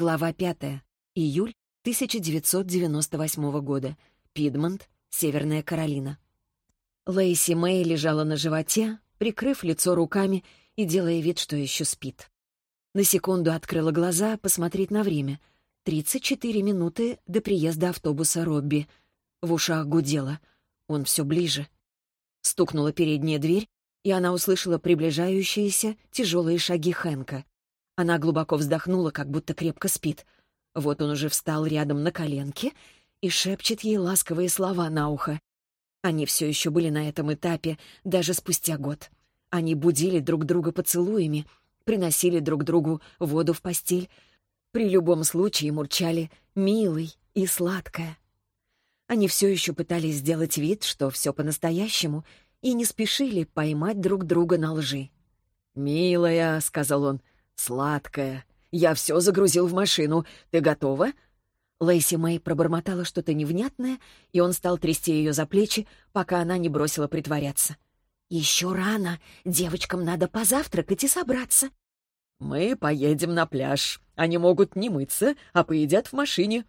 Глава пятая. Июль 1998 года. Пидмонт, Северная Каролина. Лейси Мэй лежала на животе, прикрыв лицо руками и делая вид, что еще спит. На секунду открыла глаза посмотреть на время. 34 минуты до приезда автобуса Робби. В ушах гудело. Он все ближе. Стукнула передняя дверь, и она услышала приближающиеся тяжелые шаги Хэнка. Она глубоко вздохнула, как будто крепко спит. Вот он уже встал рядом на коленке и шепчет ей ласковые слова на ухо. Они все еще были на этом этапе, даже спустя год. Они будили друг друга поцелуями, приносили друг другу воду в постель, при любом случае мурчали «милый» и «сладкое». Они все еще пытались сделать вид, что все по-настоящему, и не спешили поймать друг друга на лжи. «Милая», — сказал он, — «сладкая. Я все загрузил в машину. Ты готова?» Лейси Мэй пробормотала что-то невнятное, и он стал трясти ее за плечи, пока она не бросила притворяться. «Еще рано. Девочкам надо позавтракать и собраться». «Мы поедем на пляж. Они могут не мыться, а поедят в машине».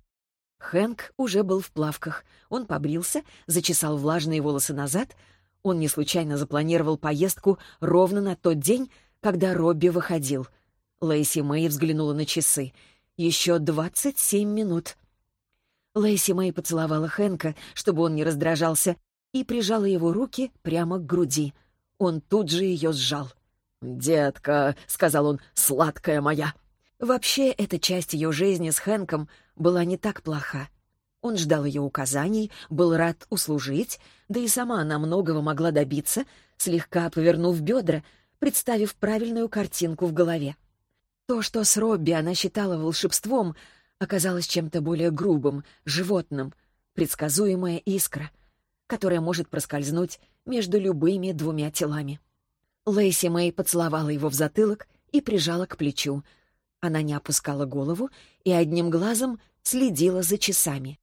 Хэнк уже был в плавках. Он побрился, зачесал влажные волосы назад. Он не случайно запланировал поездку ровно на тот день, когда Робби выходил. Лейси Мэй взглянула на часы. «Еще двадцать семь минут». Лейси Мэй поцеловала Хэнка, чтобы он не раздражался, и прижала его руки прямо к груди. Он тут же ее сжал. «Детка», — сказал он, — «сладкая моя». Вообще, эта часть ее жизни с Хэнком была не так плоха. Он ждал ее указаний, был рад услужить, да и сама она многого могла добиться, слегка повернув бедра, представив правильную картинку в голове. То, что с Робби она считала волшебством, оказалось чем-то более грубым, животным, предсказуемая искра, которая может проскользнуть между любыми двумя телами. Лейси Мэй поцеловала его в затылок и прижала к плечу. Она не опускала голову и одним глазом следила за часами.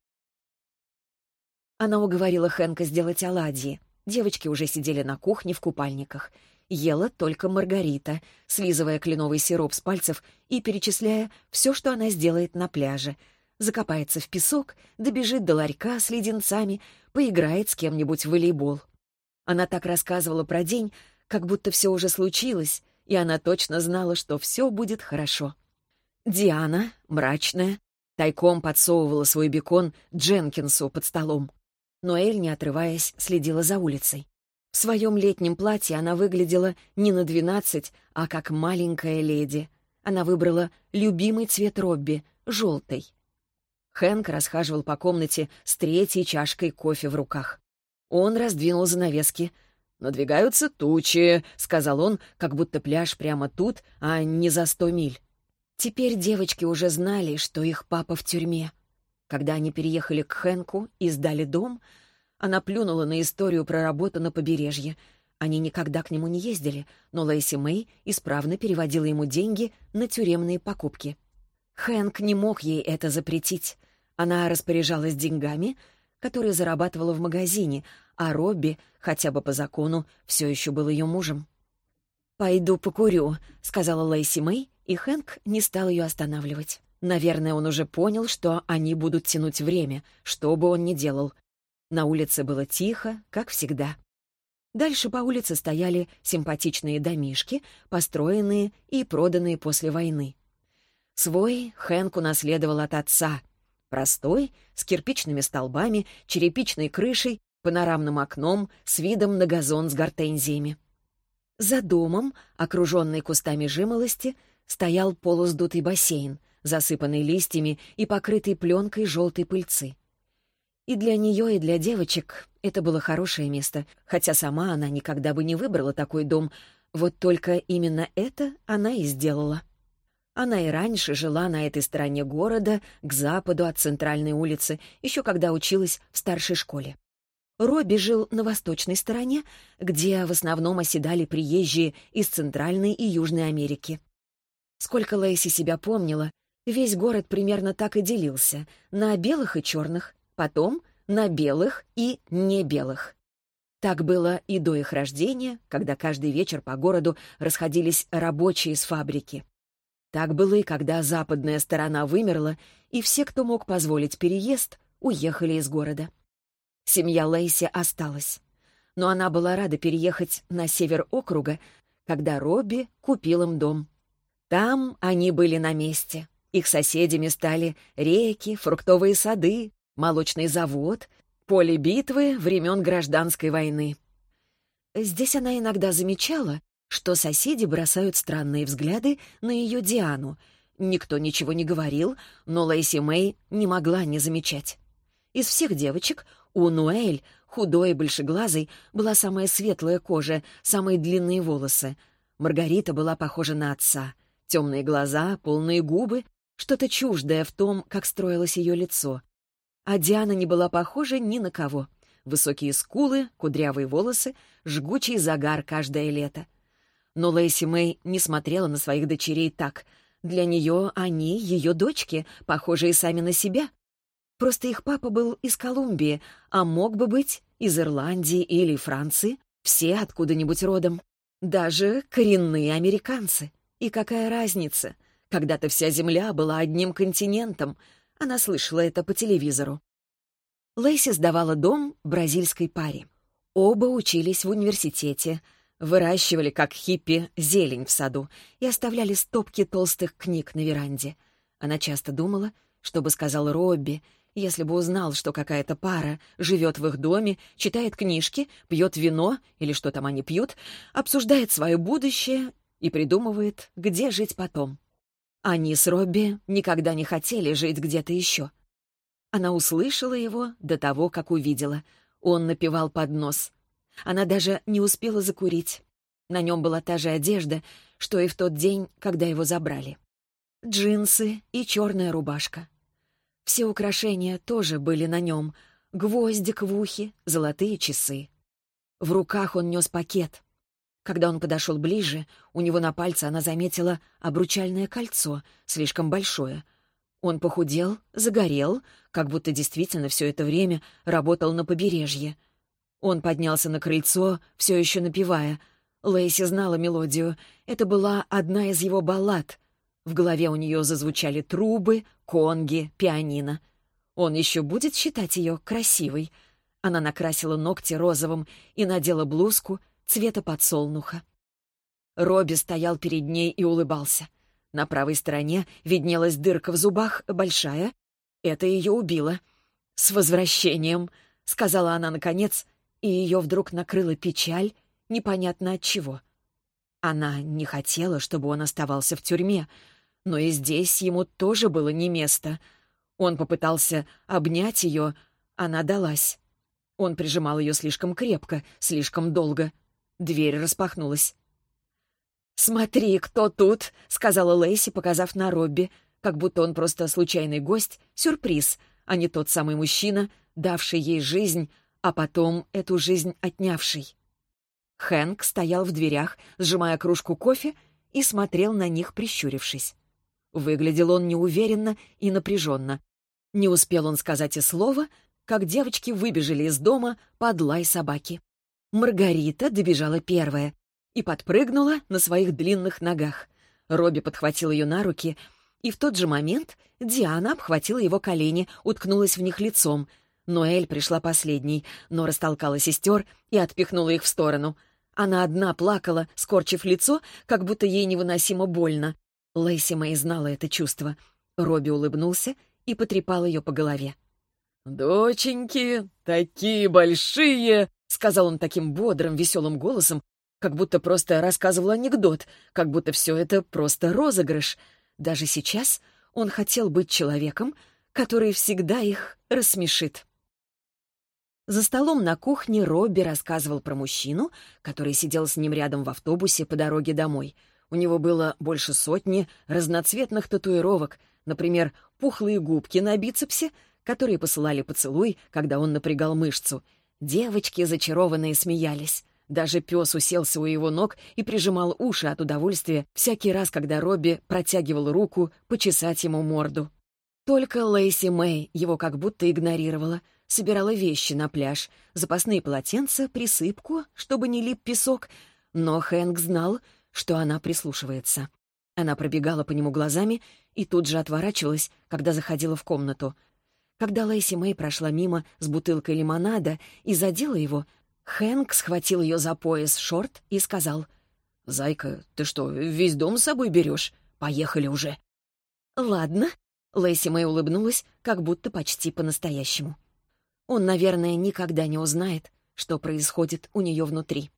Она уговорила Хэнка сделать оладьи. Девочки уже сидели на кухне в купальниках. Ела только Маргарита, слизывая кленовый сироп с пальцев и перечисляя все, что она сделает на пляже. Закопается в песок, добежит до ларька с леденцами, поиграет с кем-нибудь в волейбол. Она так рассказывала про день, как будто все уже случилось, и она точно знала, что все будет хорошо. Диана, мрачная, тайком подсовывала свой бекон Дженкинсу под столом. Ноэль, не отрываясь, следила за улицей. В своем летнем платье она выглядела не на двенадцать, а как маленькая леди. Она выбрала любимый цвет Робби — желтый. Хэнк расхаживал по комнате с третьей чашкой кофе в руках. Он раздвинул занавески — «Надвигаются тучи», — сказал он, как будто пляж прямо тут, а не за сто миль. Теперь девочки уже знали, что их папа в тюрьме. Когда они переехали к Хэнку и сдали дом, она плюнула на историю про работу на побережье. Они никогда к нему не ездили, но Лэйси Мэй исправно переводила ему деньги на тюремные покупки. Хэнк не мог ей это запретить. Она распоряжалась деньгами, которые зарабатывала в магазине, а Робби, хотя бы по закону, все еще был ее мужем. «Пойду покурю», — сказала Лейси Мэй, и Хэнк не стал ее останавливать. Наверное, он уже понял, что они будут тянуть время, что бы он ни делал. На улице было тихо, как всегда. Дальше по улице стояли симпатичные домишки, построенные и проданные после войны. Свой Хэнк унаследовал от отца. Простой, с кирпичными столбами, черепичной крышей панорамным окном с видом на газон с гортензиями. За домом, окруженный кустами жимолости, стоял полуздутый бассейн, засыпанный листьями и покрытый пленкой желтой пыльцы. И для нее, и для девочек это было хорошее место, хотя сама она никогда бы не выбрала такой дом, вот только именно это она и сделала. Она и раньше жила на этой стороне города, к западу от центральной улицы, еще когда училась в старшей школе. Робби жил на восточной стороне, где в основном оседали приезжие из Центральной и Южной Америки. Сколько Лейси себя помнила, весь город примерно так и делился — на белых и черных, потом на белых и не белых. Так было и до их рождения, когда каждый вечер по городу расходились рабочие с фабрики. Так было и когда западная сторона вымерла, и все, кто мог позволить переезд, уехали из города. Семья Лейси осталась. Но она была рада переехать на север округа, когда Робби купил им дом. Там они были на месте. Их соседями стали реки, фруктовые сады, молочный завод, поле битвы времен гражданской войны. Здесь она иногда замечала, что соседи бросают странные взгляды на ее Диану. Никто ничего не говорил, но Лейси Мэй не могла не замечать. Из всех девочек у Нуэль, худой и большеглазой, была самая светлая кожа, самые длинные волосы. Маргарита была похожа на отца. Темные глаза, полные губы, что-то чуждое в том, как строилось ее лицо. А Диана не была похожа ни на кого. Высокие скулы, кудрявые волосы, жгучий загар каждое лето — но Лэйси Мэй не смотрела на своих дочерей так. Для нее они, ее дочки, похожие сами на себя. Просто их папа был из Колумбии, а мог бы быть из Ирландии или Франции, все откуда-нибудь родом. Даже коренные американцы. И какая разница? Когда-то вся Земля была одним континентом. Она слышала это по телевизору. Лейси сдавала дом бразильской паре. Оба учились в университете — Выращивали, как хиппи, зелень в саду и оставляли стопки толстых книг на веранде. Она часто думала, что бы сказал Робби, если бы узнал, что какая-то пара живет в их доме, читает книжки, пьет вино или что там они пьют, обсуждает свое будущее и придумывает, где жить потом. Они с Робби никогда не хотели жить где-то еще. Она услышала его до того, как увидела. Он напевал под нос. Она даже не успела закурить. На нем была та же одежда, что и в тот день, когда его забрали. Джинсы и черная рубашка. Все украшения тоже были на нем. Гвоздик в ухе, золотые часы. В руках он нес пакет. Когда он подошел ближе, у него на пальце она заметила обручальное кольцо, слишком большое. Он похудел, загорел, как будто действительно все это время работал на побережье — он поднялся на крыльцо, все еще напевая. Лейси знала мелодию. Это была одна из его баллад. В голове у нее зазвучали трубы, конги, пианино. Он еще будет считать ее красивой. Она накрасила ногти розовым и надела блузку цвета подсолнуха. Робби стоял перед ней и улыбался. На правой стороне виднелась дырка в зубах, большая. Это ее убило. «С возвращением!» — сказала она наконец и ее вдруг накрыла печаль, непонятно от чего. Она не хотела, чтобы он оставался в тюрьме, но и здесь ему тоже было не место. Он попытался обнять ее, она далась. Он прижимал ее слишком крепко, слишком долго. Дверь распахнулась. «Смотри, кто тут!» — сказала Лейси, показав на Робби, как будто он просто случайный гость, сюрприз, а не тот самый мужчина, давший ей жизнь, а потом эту жизнь отнявший. Хэнк стоял в дверях, сжимая кружку кофе, и смотрел на них, прищурившись. Выглядел он неуверенно и напряженно. Не успел он сказать и слова, как девочки выбежали из дома под лай собаки. Маргарита добежала первая и подпрыгнула на своих длинных ногах. Робби подхватил ее на руки, и в тот же момент Диана обхватила его колени, уткнулась в них лицом — Ноэль пришла последней, но растолкала сестер и отпихнула их в сторону. Она одна плакала, скорчив лицо, как будто ей невыносимо больно. Лэйси Мэй знала это чувство. Робби улыбнулся и потрепал ее по голове. «Доченьки, такие большие!» — сказал он таким бодрым, веселым голосом, как будто просто рассказывал анекдот, как будто все это просто розыгрыш. Даже сейчас он хотел быть человеком, который всегда их рассмешит. За столом на кухне Робби рассказывал про мужчину, который сидел с ним рядом в автобусе по дороге домой. У него было больше сотни разноцветных татуировок, например, пухлые губки на бицепсе, которые посылали поцелуй, когда он напрягал мышцу. Девочки, зачарованные, смеялись. Даже пес уселся у его ног и прижимал уши от удовольствия всякий раз, когда Робби протягивал руку почесать ему морду. Только Лейси Мэй его как будто игнорировала — собирала вещи на пляж, запасные полотенца, присыпку, чтобы не лип песок, но Хэнк знал, что она прислушивается. Она пробегала по нему глазами и тут же отворачивалась, когда заходила в комнату. Когда Лейси Мэй прошла мимо с бутылкой лимонада и задела его, Хэнк схватил ее за пояс шорт и сказал, «Зайка, ты что, весь дом с собой берешь? Поехали уже». «Ладно», — Лейси Мэй улыбнулась, как будто почти по-настоящему. Он, наверное, никогда не узнает, что происходит у нее внутри.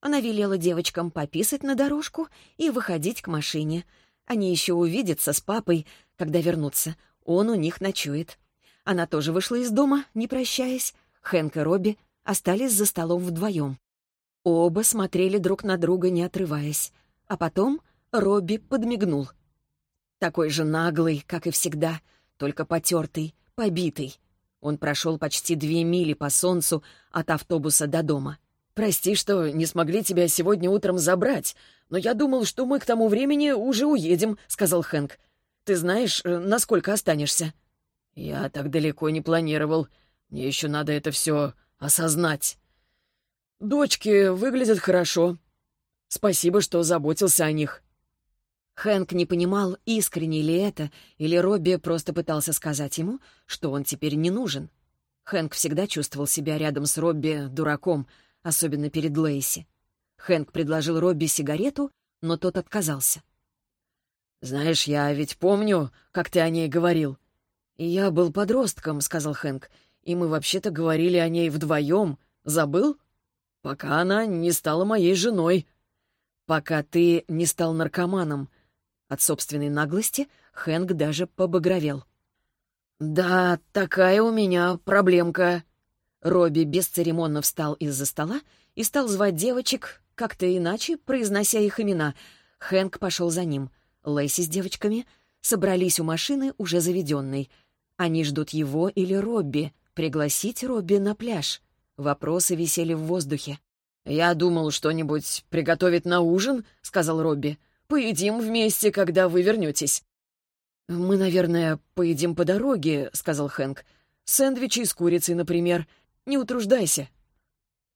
Она велела девочкам пописать на дорожку и выходить к машине. Они еще увидятся с папой, когда вернутся. Он у них ночует. Она тоже вышла из дома, не прощаясь. Хэнк и Робби остались за столом вдвоем. Оба смотрели друг на друга, не отрываясь. А потом Робби подмигнул. Такой же наглый, как и всегда, только потертый, побитый. Он прошел почти две мили по солнцу от автобуса до дома. «Прости, что не смогли тебя сегодня утром забрать, но я думал, что мы к тому времени уже уедем», — сказал Хэнк. «Ты знаешь, э, насколько останешься?» «Я так далеко не планировал. Мне еще надо это все осознать». «Дочки выглядят хорошо. Спасибо, что заботился о них». Хэнк не понимал, искренне ли это, или Робби просто пытался сказать ему, что он теперь не нужен. Хэнк всегда чувствовал себя рядом с Робби дураком — особенно перед Лейси. Хэнк предложил Робби сигарету, но тот отказался. «Знаешь, я ведь помню, как ты о ней говорил». «И я был подростком», — сказал Хэнк, «и мы вообще-то говорили о ней вдвоем. Забыл? Пока она не стала моей женой. Пока ты не стал наркоманом». От собственной наглости Хэнк даже побагровел. «Да, такая у меня проблемка», Робби бесцеремонно встал из-за стола и стал звать девочек, как-то иначе, произнося их имена. Хэнк пошел за ним. Лэйси с девочками собрались у машины, уже заведенной. Они ждут его или Робби. Пригласить Робби на пляж. Вопросы висели в воздухе. «Я думал что-нибудь приготовить на ужин», — сказал Робби. «Поедим вместе, когда вы вернетесь». «Мы, наверное, поедим по дороге», — сказал Хэнк. «Сэндвичи с курицей, например. Не утруждайся».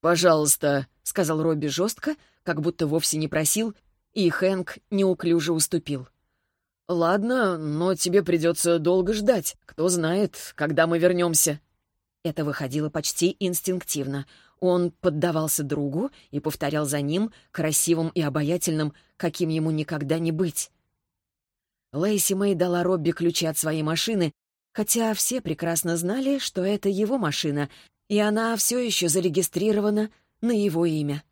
«Пожалуйста», — сказал Робби жестко, как будто вовсе не просил, и Хэнк неуклюже уступил. «Ладно, но тебе придется долго ждать. Кто знает, когда мы вернемся». Это выходило почти инстинктивно. Он поддавался другу и повторял за ним, красивым и обаятельным, каким ему никогда не быть. Лейси Мэй дала Робби ключи от своей машины, хотя все прекрасно знали, что это его машина, и она все еще зарегистрирована на его имя.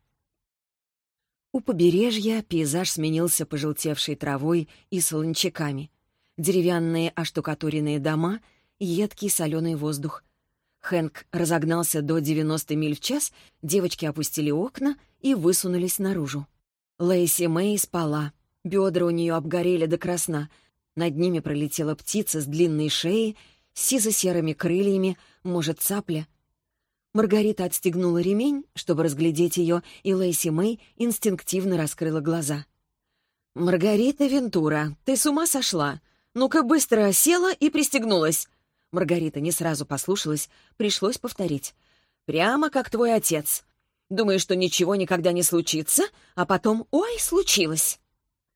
У побережья пейзаж сменился пожелтевшей травой и солончаками. Деревянные оштукатуренные дома, едкий соленый воздух. Хэнк разогнался до 90 миль в час, девочки опустили окна и высунулись наружу. Лейси Мэй спала. Бедра у нее обгорели до красна. Над ними пролетела птица с длинной шеей, сизо-серыми крыльями, может, цапля, Маргарита отстегнула ремень, чтобы разглядеть ее, и Лейси Мэй инстинктивно раскрыла глаза. «Маргарита Вентура, ты с ума сошла? Ну-ка быстро села и пристегнулась». Маргарита не сразу послушалась, пришлось повторить. «Прямо как твой отец. Думаешь, что ничего никогда не случится, а потом «Ой, случилось!»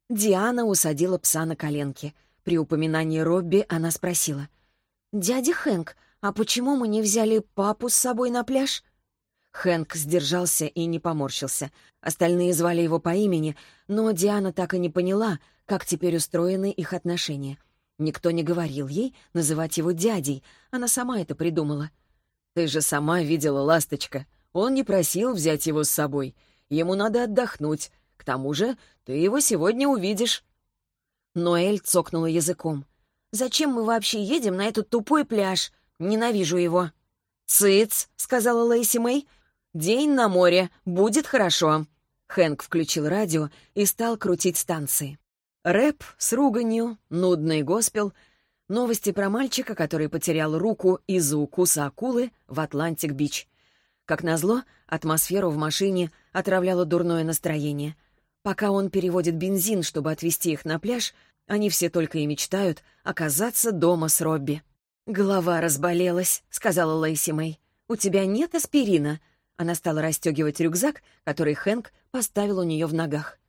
Диана усадила пса на коленки. При упоминании Робби она спросила. «Дядя Хэнк, «А почему мы не взяли папу с собой на пляж?» Хэнк сдержался и не поморщился. Остальные звали его по имени, но Диана так и не поняла, как теперь устроены их отношения. Никто не говорил ей называть его дядей, она сама это придумала. «Ты же сама видела ласточка. Он не просил взять его с собой. Ему надо отдохнуть. К тому же ты его сегодня увидишь». Ноэль цокнула языком. «Зачем мы вообще едем на этот тупой пляж? Ненавижу его». «Цыц», — сказала Лейси Мэй. «День на море. Будет хорошо». Хэнк включил радио и стал крутить станции. Рэп с руганью, нудный госпел, новости про мальчика, который потерял руку из-за укуса акулы в Атлантик-Бич. Как назло, атмосферу в машине отравляло дурное настроение. Пока он переводит бензин, чтобы отвезти их на пляж, они все только и мечтают оказаться дома с Робби. «Голова разболелась», — сказала Лейси Мэй. «У тебя нет аспирина?» Она стала расстегивать рюкзак, который Хэнк поставил у нее в ногах.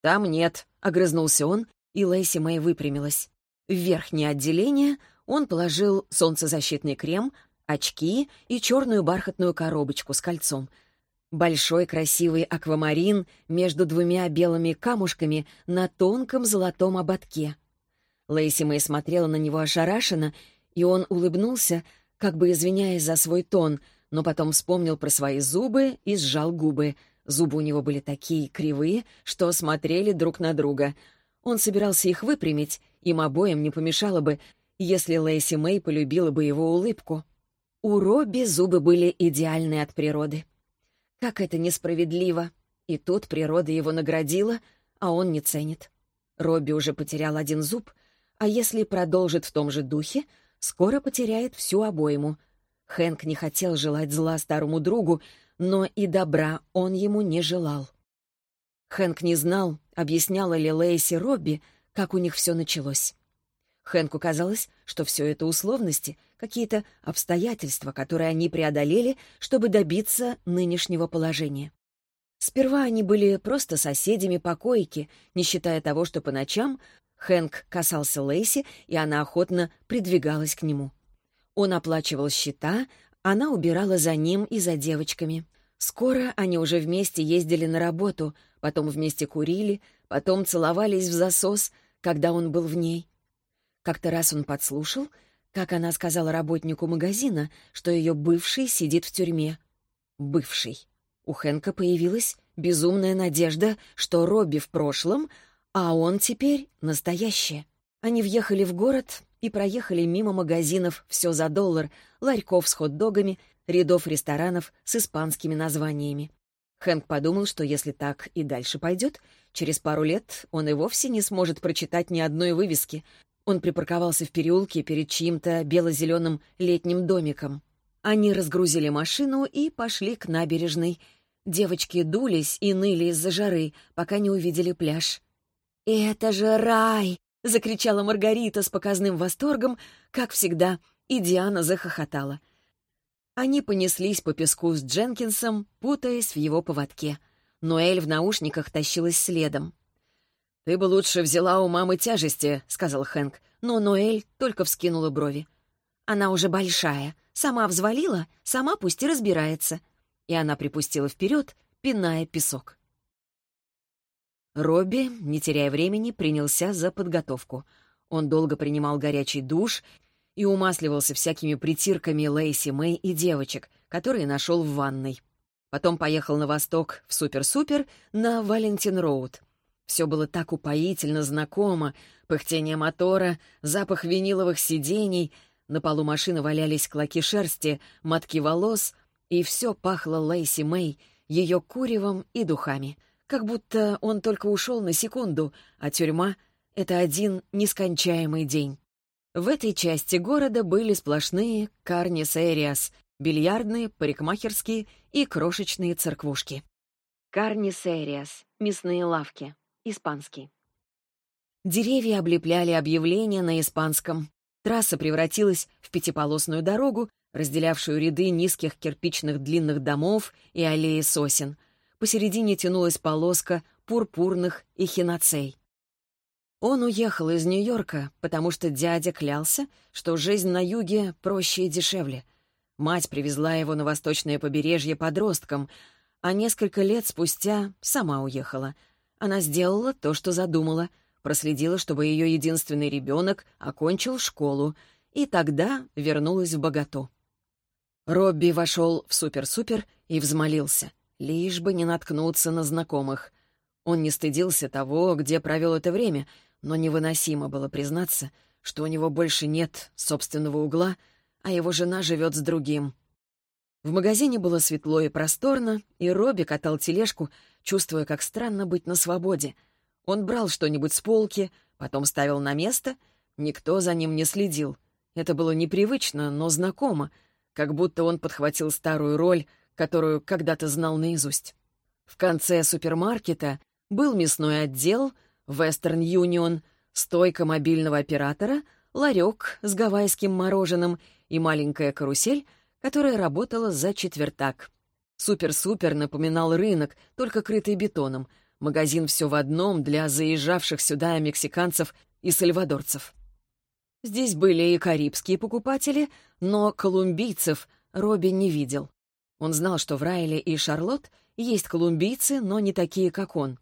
«Там нет», — огрызнулся он и Лэйси Мэй выпрямилась. В верхнее отделение он положил солнцезащитный крем, очки и черную бархатную коробочку с кольцом. Большой красивый аквамарин между двумя белыми камушками на тонком золотом ободке. Лейси Мэй смотрела на него ошарашенно, и он улыбнулся, как бы извиняясь за свой тон, но потом вспомнил про свои зубы и сжал губы. Зубы у него были такие кривые, что смотрели друг на друга. Он собирался их выпрямить, им обоим не помешало бы, если Лейси Мэй полюбила бы его улыбку. У Робби зубы были идеальны от природы. Как это несправедливо. И тут природа его наградила, а он не ценит. Робби уже потерял один зуб, а если продолжит в том же духе, скоро потеряет всю обойму. Хэнк не хотел желать зла старому другу, но и добра он ему не желал. Хэнк не знал, объясняла ли Лейси Робби, как у них все началось. Хэнку казалось, что все это условности, какие-то обстоятельства, которые они преодолели, чтобы добиться нынешнего положения. Сперва они были просто соседями по койке, не считая того, что по ночам Хэнк касался Лейси, и она охотно придвигалась к нему. Он оплачивал счета, она убирала за ним и за девочками. Скоро они уже вместе ездили на работу, потом вместе курили, потом целовались в засос, когда он был в ней. Как-то раз он подслушал, как она сказала работнику магазина, что ее бывший сидит в тюрьме. Бывший. У Хэнка появилась безумная надежда, что Робби в прошлом, а он теперь настоящее. Они въехали в город и проехали мимо магазинов «Все за доллар», ларьков с хот-догами, рядов ресторанов с испанскими названиями. Хэнк подумал, что если так и дальше пойдет, через пару лет он и вовсе не сможет прочитать ни одной вывески, он припарковался в переулке перед чьим-то бело-зеленым летним домиком. Они разгрузили машину и пошли к набережной. Девочки дулись и ныли из-за жары, пока не увидели пляж. «Это же рай!» — закричала Маргарита с показным восторгом, как всегда, и Диана захохотала. Они понеслись по песку с Дженкинсом, путаясь в его поводке. Ноэль в наушниках тащилась следом. «Ты бы лучше взяла у мамы тяжести», — сказал Хэнк, но Ноэль только вскинула брови. «Она уже большая. Сама взвалила, сама пусть и разбирается». И она припустила вперед, пиная песок. Робби, не теряя времени, принялся за подготовку. Он долго принимал горячий душ и умасливался всякими притирками Лейси Мэй и девочек, которые нашел в ванной. Потом поехал на восток в Супер-Супер на Валентин-Роуд — все было так упоительно знакомо. Пыхтение мотора, запах виниловых сидений, на полу машины валялись клоки шерсти, мотки волос, и все пахло Лейси Мэй, ее куревом и духами. Как будто он только ушел на секунду, а тюрьма — это один нескончаемый день. В этой части города были сплошные карнис эриас, бильярдные, парикмахерские и крошечные церквушки. Карнис эриас — мясные лавки. Испанский. Деревья облепляли объявления на испанском. Трасса превратилась в пятиполосную дорогу, разделявшую ряды низких кирпичных длинных домов и аллеи сосен. Посередине тянулась полоска пурпурных и хиноцей. Он уехал из Нью-Йорка, потому что дядя клялся, что жизнь на юге проще и дешевле. Мать привезла его на восточное побережье подростком, а несколько лет спустя сама уехала — она сделала то, что задумала, проследила, чтобы ее единственный ребенок окончил школу, и тогда вернулась в богату. Робби вошел в супер-супер и взмолился, лишь бы не наткнуться на знакомых. Он не стыдился того, где провел это время, но невыносимо было признаться, что у него больше нет собственного угла, а его жена живет с другим. В магазине было светло и просторно, и Робби катал тележку, чувствуя, как странно быть на свободе. Он брал что-нибудь с полки, потом ставил на место, никто за ним не следил. Это было непривычно, но знакомо, как будто он подхватил старую роль, которую когда-то знал наизусть. В конце супермаркета был мясной отдел, Western Union, стойка мобильного оператора, ларек с гавайским мороженым и маленькая карусель, которая работала за четвертак. Супер-супер напоминал рынок, только крытый бетоном. магазин все в одном для заезжавших сюда мексиканцев и сальвадорцев. Здесь были и карибские покупатели, но колумбийцев Робби не видел. Он знал, что в Райле и Шарлотт есть колумбийцы, но не такие, как он.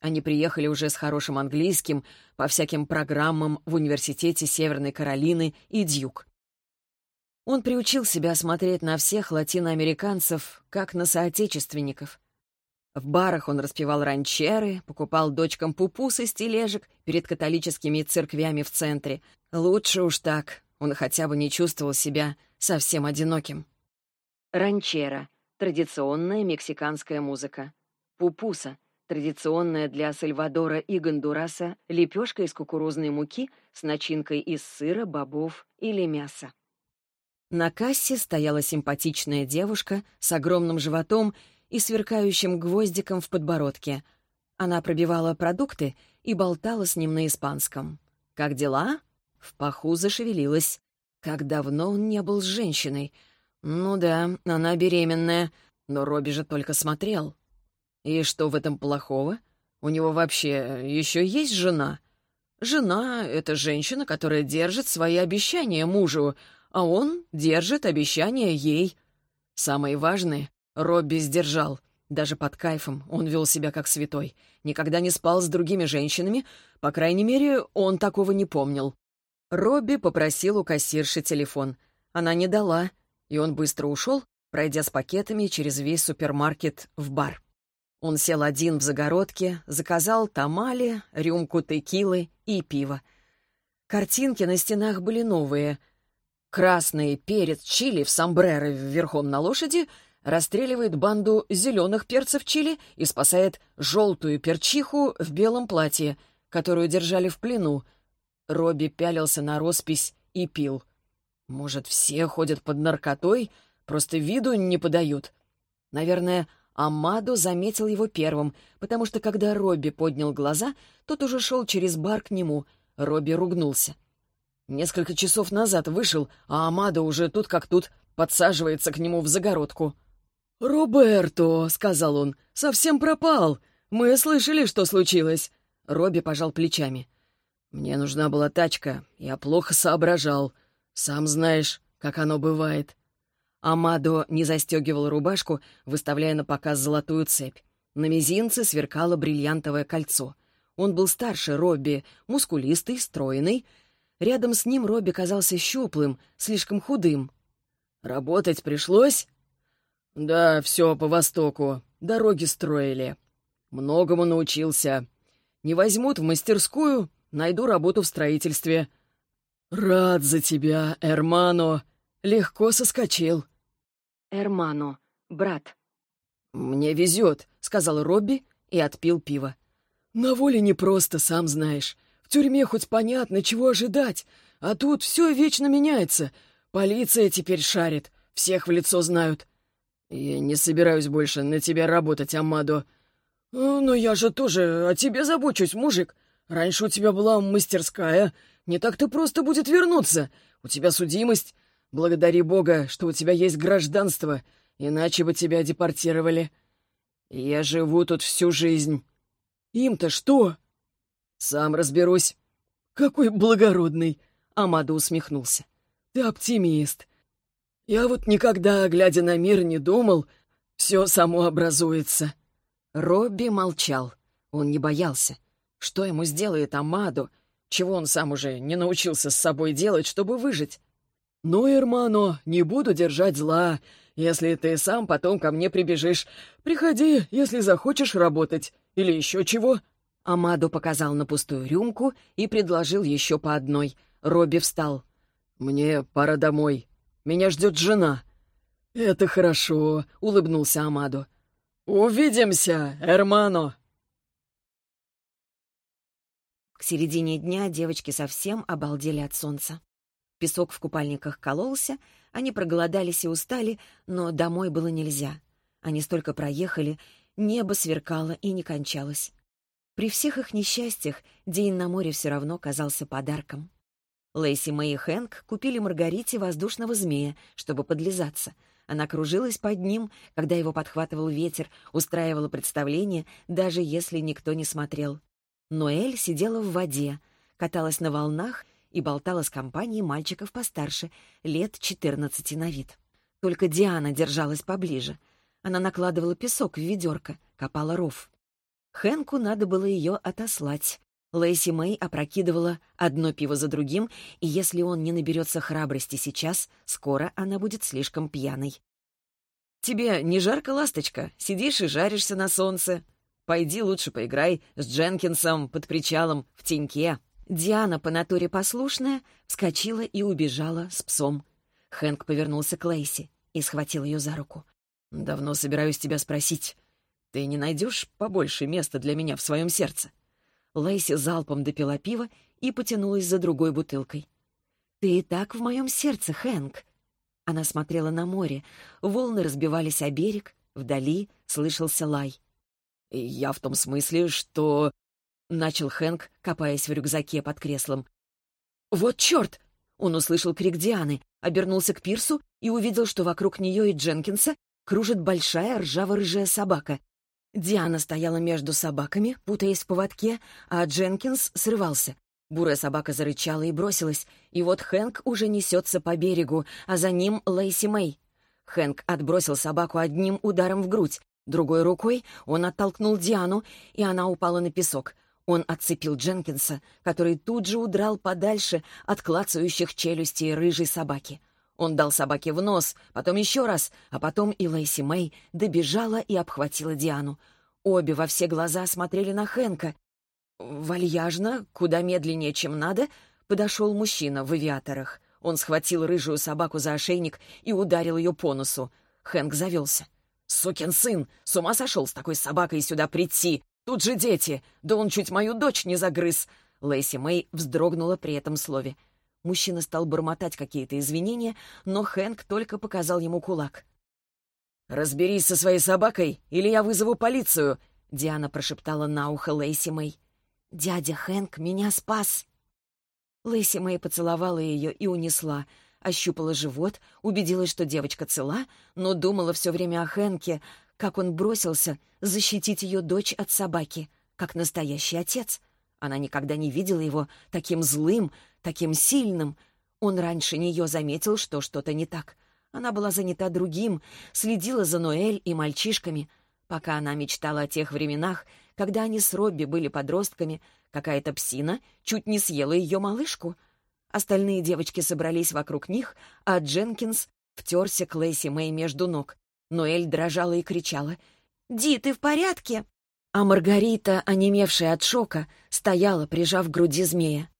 Они приехали уже с хорошим английским по всяким программам в университете Северной Каролины и Дьюк. Он приучил себя смотреть на всех латиноамериканцев, как на соотечественников. В барах он распевал ранчеры, покупал дочкам пупусы с тележек перед католическими церквями в центре. Лучше уж так, он хотя бы не чувствовал себя совсем одиноким. Ранчера — традиционная мексиканская музыка. Пупуса — традиционная для Сальвадора и Гондураса лепешка из кукурузной муки с начинкой из сыра, бобов или мяса. На кассе стояла симпатичная девушка с огромным животом и сверкающим гвоздиком в подбородке. Она пробивала продукты и болтала с ним на испанском. «Как дела?» В паху зашевелилась. Как давно он не был с женщиной. Ну да, она беременная, но Робби же только смотрел. И что в этом плохого? У него вообще еще есть жена? Жена — это женщина, которая держит свои обещания мужу, а он держит обещания ей. Самое важное — Робби сдержал. Даже под кайфом он вел себя как святой. Никогда не спал с другими женщинами, по крайней мере, он такого не помнил. Робби попросил у кассирши телефон. Она не дала, и он быстро ушел, пройдя с пакетами через весь супермаркет в бар. Он сел один в загородке, заказал тамали, рюмку текилы и пиво. Картинки на стенах были новые — Красный перец чили в сомбреро верхом на лошади расстреливает банду зеленых перцев чили и спасает желтую перчиху в белом платье, которую держали в плену. Робби пялился на роспись и пил. Может, все ходят под наркотой, просто виду не подают. Наверное, Амадо заметил его первым, потому что, когда Робби поднял глаза, тот уже шел через бар к нему. Робби ругнулся. Несколько часов назад вышел, а Амада уже тут как тут подсаживается к нему в загородку. «Роберто», — сказал он, — «совсем пропал. Мы слышали, что случилось». Робби пожал плечами. «Мне нужна была тачка. Я плохо соображал. Сам знаешь, как оно бывает». Амадо не застегивал рубашку, выставляя на показ золотую цепь. На мизинце сверкало бриллиантовое кольцо. Он был старше Робби, мускулистый, стройный, Рядом с ним Робби казался щуплым, слишком худым. «Работать пришлось?» «Да, все по востоку. Дороги строили. Многому научился. Не возьмут в мастерскую, найду работу в строительстве». «Рад за тебя, Эрмано. Легко соскочил». «Эрмано. Брат». «Мне везет», — сказал Робби и отпил пиво. «На воле непросто, сам знаешь. В тюрьме хоть понятно, чего ожидать, а тут все вечно меняется. Полиция теперь шарит, всех в лицо знают. Я не собираюсь больше на тебя работать, Амадо. Ну, но я же тоже о тебе забочусь, мужик. Раньше у тебя была мастерская, не так-то просто будет вернуться. У тебя судимость. Благодари Бога, что у тебя есть гражданство, иначе бы тебя депортировали. Я живу тут всю жизнь. Им-то что? «Сам разберусь». «Какой благородный!» — Амадо усмехнулся. «Ты оптимист. Я вот никогда, глядя на мир, не думал, все само образуется». Робби молчал. Он не боялся. Что ему сделает Амадо? Чего он сам уже не научился с собой делать, чтобы выжить? «Ну, Эрмано, не буду держать зла. Если ты сам потом ко мне прибежишь, приходи, если захочешь работать. Или еще чего». Амадо показал на пустую рюмку и предложил еще по одной. Робби встал. «Мне пора домой. Меня ждет жена». «Это хорошо», — улыбнулся Амадо. «Увидимся, Эрмано!» К середине дня девочки совсем обалдели от солнца. Песок в купальниках кололся, они проголодались и устали, но домой было нельзя. Они столько проехали, небо сверкало и не кончалось. При всех их несчастьях день на море все равно казался подарком. Лэйси Мэй и Хэнк купили Маргарите воздушного змея, чтобы подлизаться. Она кружилась под ним, когда его подхватывал ветер, устраивала представление, даже если никто не смотрел. Ноэль сидела в воде, каталась на волнах и болтала с компанией мальчиков постарше, лет 14 на вид. Только Диана держалась поближе. Она накладывала песок в ведерко, копала ров. Хэнку надо было ее отослать. Лэйси Мэй опрокидывала одно пиво за другим, и если он не наберется храбрости сейчас, скоро она будет слишком пьяной. «Тебе не жарко, ласточка? Сидишь и жаришься на солнце. Пойди лучше поиграй с Дженкинсом под причалом в теньке». Диана, по натуре послушная, вскочила и убежала с псом. Хэнк повернулся к Лейси и схватил ее за руку. «Давно собираюсь тебя спросить. Ты не найдешь побольше места для меня в своем сердце?» Лейси залпом допила пиво и потянулась за другой бутылкой. «Ты и так в моем сердце, Хэнк!» Она смотрела на море. Волны разбивались о берег, вдали слышался лай. «Я в том смысле, что...» — начал Хэнк, копаясь в рюкзаке под креслом. «Вот черт!» — он услышал крик Дианы, обернулся к пирсу и увидел, что вокруг нее и Дженкинса кружит большая ржаво-рыжая собака. Диана стояла между собаками, путаясь в поводке, а Дженкинс срывался. Бурая собака зарычала и бросилась, и вот Хэнк уже несется по берегу, а за ним Лейси Мэй. Хэнк отбросил собаку одним ударом в грудь. Другой рукой он оттолкнул Диану, и она упала на песок. Он отцепил Дженкинса, который тут же удрал подальше от клацающих челюстей рыжей собаки. Он дал собаке в нос, потом еще раз, а потом и Лейси Мэй добежала и обхватила Диану. Обе во все глаза смотрели на Хэнка. Вальяжно, куда медленнее, чем надо, подошел мужчина в авиаторах. Он схватил рыжую собаку за ошейник и ударил ее по носу. Хэнк завелся. «Сукин сын! С ума сошел с такой собакой сюда прийти! Тут же дети! Да он чуть мою дочь не загрыз!» Лэйси Мэй вздрогнула при этом слове. Мужчина стал бормотать какие-то извинения, но Хэнк только показал ему кулак. «Разберись со своей собакой, или я вызову полицию!» Диана прошептала на ухо Лейси Мэй. «Дядя Хэнк меня спас!» Лейси Мэй поцеловала ее и унесла, ощупала живот, убедилась, что девочка цела, но думала все время о Хэнке, как он бросился защитить ее дочь от собаки, как настоящий отец. Она никогда не видела его таким злым, таким сильным. Он раньше нее заметил, что что-то не так. Она была занята другим, следила за Ноэль и мальчишками. Пока она мечтала о тех временах, когда они с Робби были подростками, какая-то псина чуть не съела ее малышку. Остальные девочки собрались вокруг них, а Дженкинс втерся к Лэйси Мэй между ног. Ноэль дрожала и кричала. «Ди, ты в порядке?» А Маргарита, онемевшая от шока, стояла, прижав к груди змея.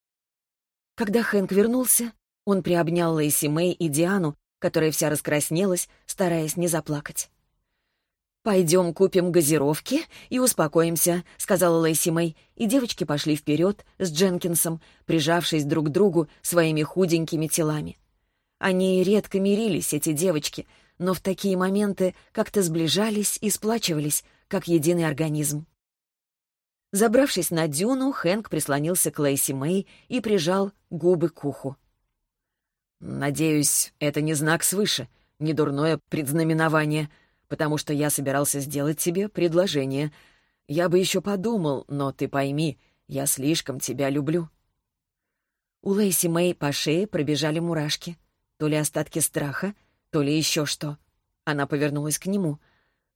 Когда Хэнк вернулся, он приобнял Лейси Мэй и Диану, которая вся раскраснелась, стараясь не заплакать. «Пойдем купим газировки и успокоимся», — сказала Лейси Мэй, и девочки пошли вперед с Дженкинсом, прижавшись друг к другу своими худенькими телами. Они редко мирились, эти девочки, но в такие моменты как-то сближались и сплачивались, как единый организм. Забравшись на дюну, Хэнк прислонился к Лейси Мэй и прижал губы к уху. «Надеюсь, это не знак свыше, не дурное предзнаменование, потому что я собирался сделать тебе предложение. Я бы еще подумал, но ты пойми, я слишком тебя люблю». У Лейси Мэй по шее пробежали мурашки. То ли остатки страха, то ли еще что. Она повернулась к нему.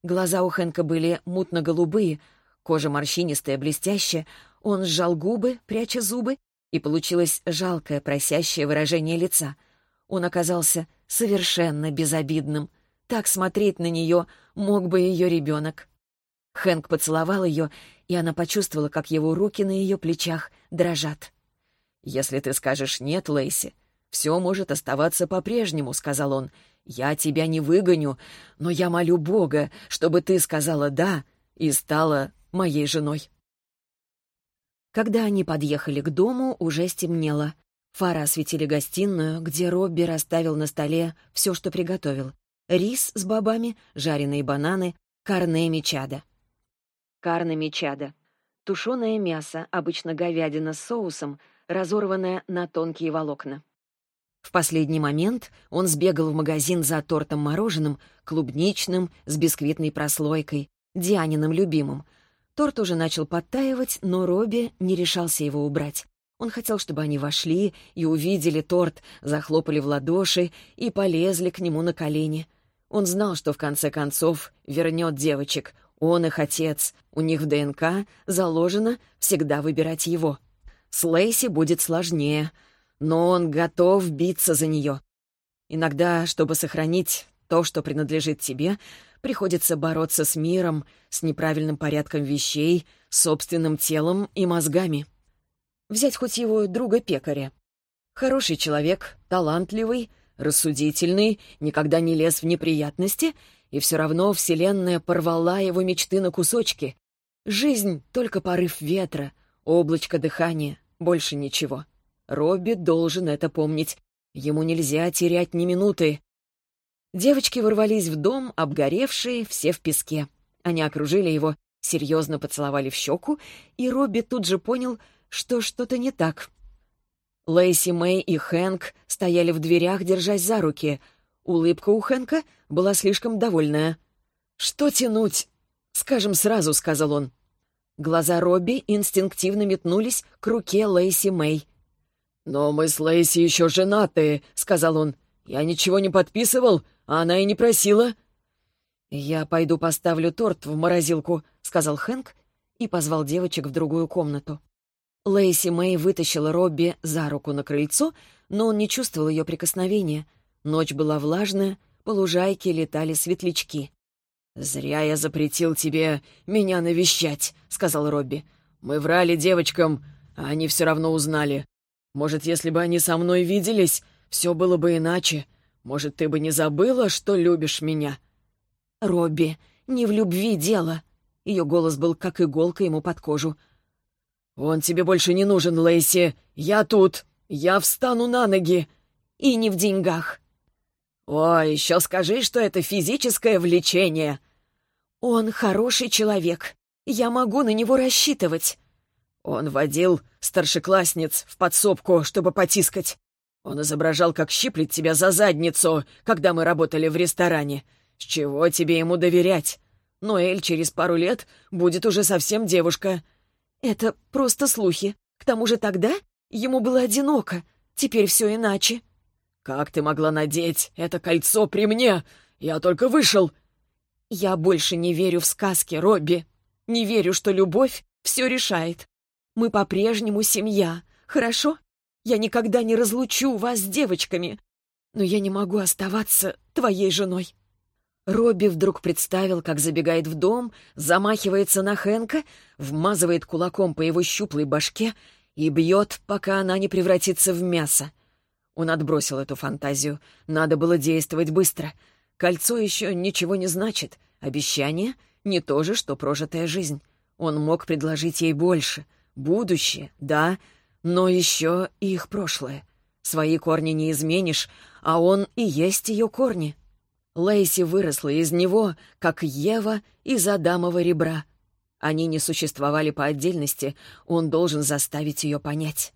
Глаза у Хэнка были мутно-голубые, Кожа морщинистая, блестящая. Он сжал губы, пряча зубы, и получилось жалкое, просящее выражение лица. Он оказался совершенно безобидным. Так смотреть на нее мог бы ее ребенок. Хэнк поцеловал ее, и она почувствовала, как его руки на ее плечах дрожат. «Если ты скажешь «нет», Лейси, все может оставаться по-прежнему», — сказал он. «Я тебя не выгоню, но я молю Бога, чтобы ты сказала «да» и стала моей женой. Когда они подъехали к дому, уже стемнело. Фары осветили гостиную, где Робби расставил на столе все, что приготовил. Рис с бобами, жареные бананы, карне мечада. Карне мечада. Тушеное мясо, обычно говядина с соусом, разорванная на тонкие волокна. В последний момент он сбегал в магазин за тортом-мороженым, клубничным, с бисквитной прослойкой, Дианиным любимым. Торт уже начал подтаивать, но Робби не решался его убрать. Он хотел, чтобы они вошли и увидели торт, захлопали в ладоши и полезли к нему на колени. Он знал, что в конце концов вернет девочек. Он их отец. У них в ДНК заложено всегда выбирать его. С Лейси будет сложнее, но он готов биться за нее. Иногда, чтобы сохранить то, что принадлежит тебе, приходится бороться с миром, с неправильным порядком вещей, собственным телом и мозгами. Взять хоть его друга-пекаря. Хороший человек, талантливый, рассудительный, никогда не лез в неприятности, и все равно Вселенная порвала его мечты на кусочки. Жизнь — только порыв ветра, облачко дыхания, больше ничего. Робби должен это помнить. Ему нельзя терять ни минуты. Девочки ворвались в дом, обгоревшие, все в песке. Они окружили его, серьезно поцеловали в щеку, и Робби тут же понял, что что-то не так. Лейси Мэй и Хэнк стояли в дверях, держась за руки. Улыбка у Хэнка была слишком довольная. «Что тянуть?» «Скажем сразу», — сказал он. Глаза Робби инстинктивно метнулись к руке Лейси Мэй. «Но мы с Лейси еще женаты», — сказал он. «Я ничего не подписывал, а она и не просила». «Я пойду поставлю торт в морозилку», — сказал Хэнк и позвал девочек в другую комнату. Лейси Мэй вытащила Робби за руку на крыльцо, но он не чувствовал ее прикосновения. Ночь была влажная, по лужайке летали светлячки. «Зря я запретил тебе меня навещать», — сказал Робби. «Мы врали девочкам, а они все равно узнали. Может, если бы они со мной виделись, все было бы иначе. Может, ты бы не забыла, что любишь меня?» «Робби, не в любви дело». Ее голос был как иголка ему под кожу. «Он тебе больше не нужен, Лейси. Я тут. Я встану на ноги. И не в деньгах». «Ой, еще скажи, что это физическое влечение». «Он хороший человек. Я могу на него рассчитывать». Он водил старшеклассниц в подсобку, чтобы потискать. Он изображал, как щиплет тебя за задницу, когда мы работали в ресторане. С чего тебе ему доверять? Ноэль через пару лет будет уже совсем девушка. «Это просто слухи. К тому же тогда ему было одиноко. Теперь все иначе». «Как ты могла надеть это кольцо при мне? Я только вышел». «Я больше не верю в сказки, Робби. Не верю, что любовь все решает. Мы по-прежнему семья, хорошо? Я никогда не разлучу вас с девочками. Но я не могу оставаться твоей женой». Робби вдруг представил, как забегает в дом, замахивается на Хэнка, вмазывает кулаком по его щуплой башке и бьет, пока она не превратится в мясо. Он отбросил эту фантазию. Надо было действовать быстро. Кольцо еще ничего не значит. Обещание — не то же, что прожитая жизнь. Он мог предложить ей больше. Будущее, да, но еще и их прошлое. Свои корни не изменишь, а он и есть ее корни. Лейси выросла из него, как Ева из Адамова ребра. Они не существовали по отдельности, он должен заставить ее понять.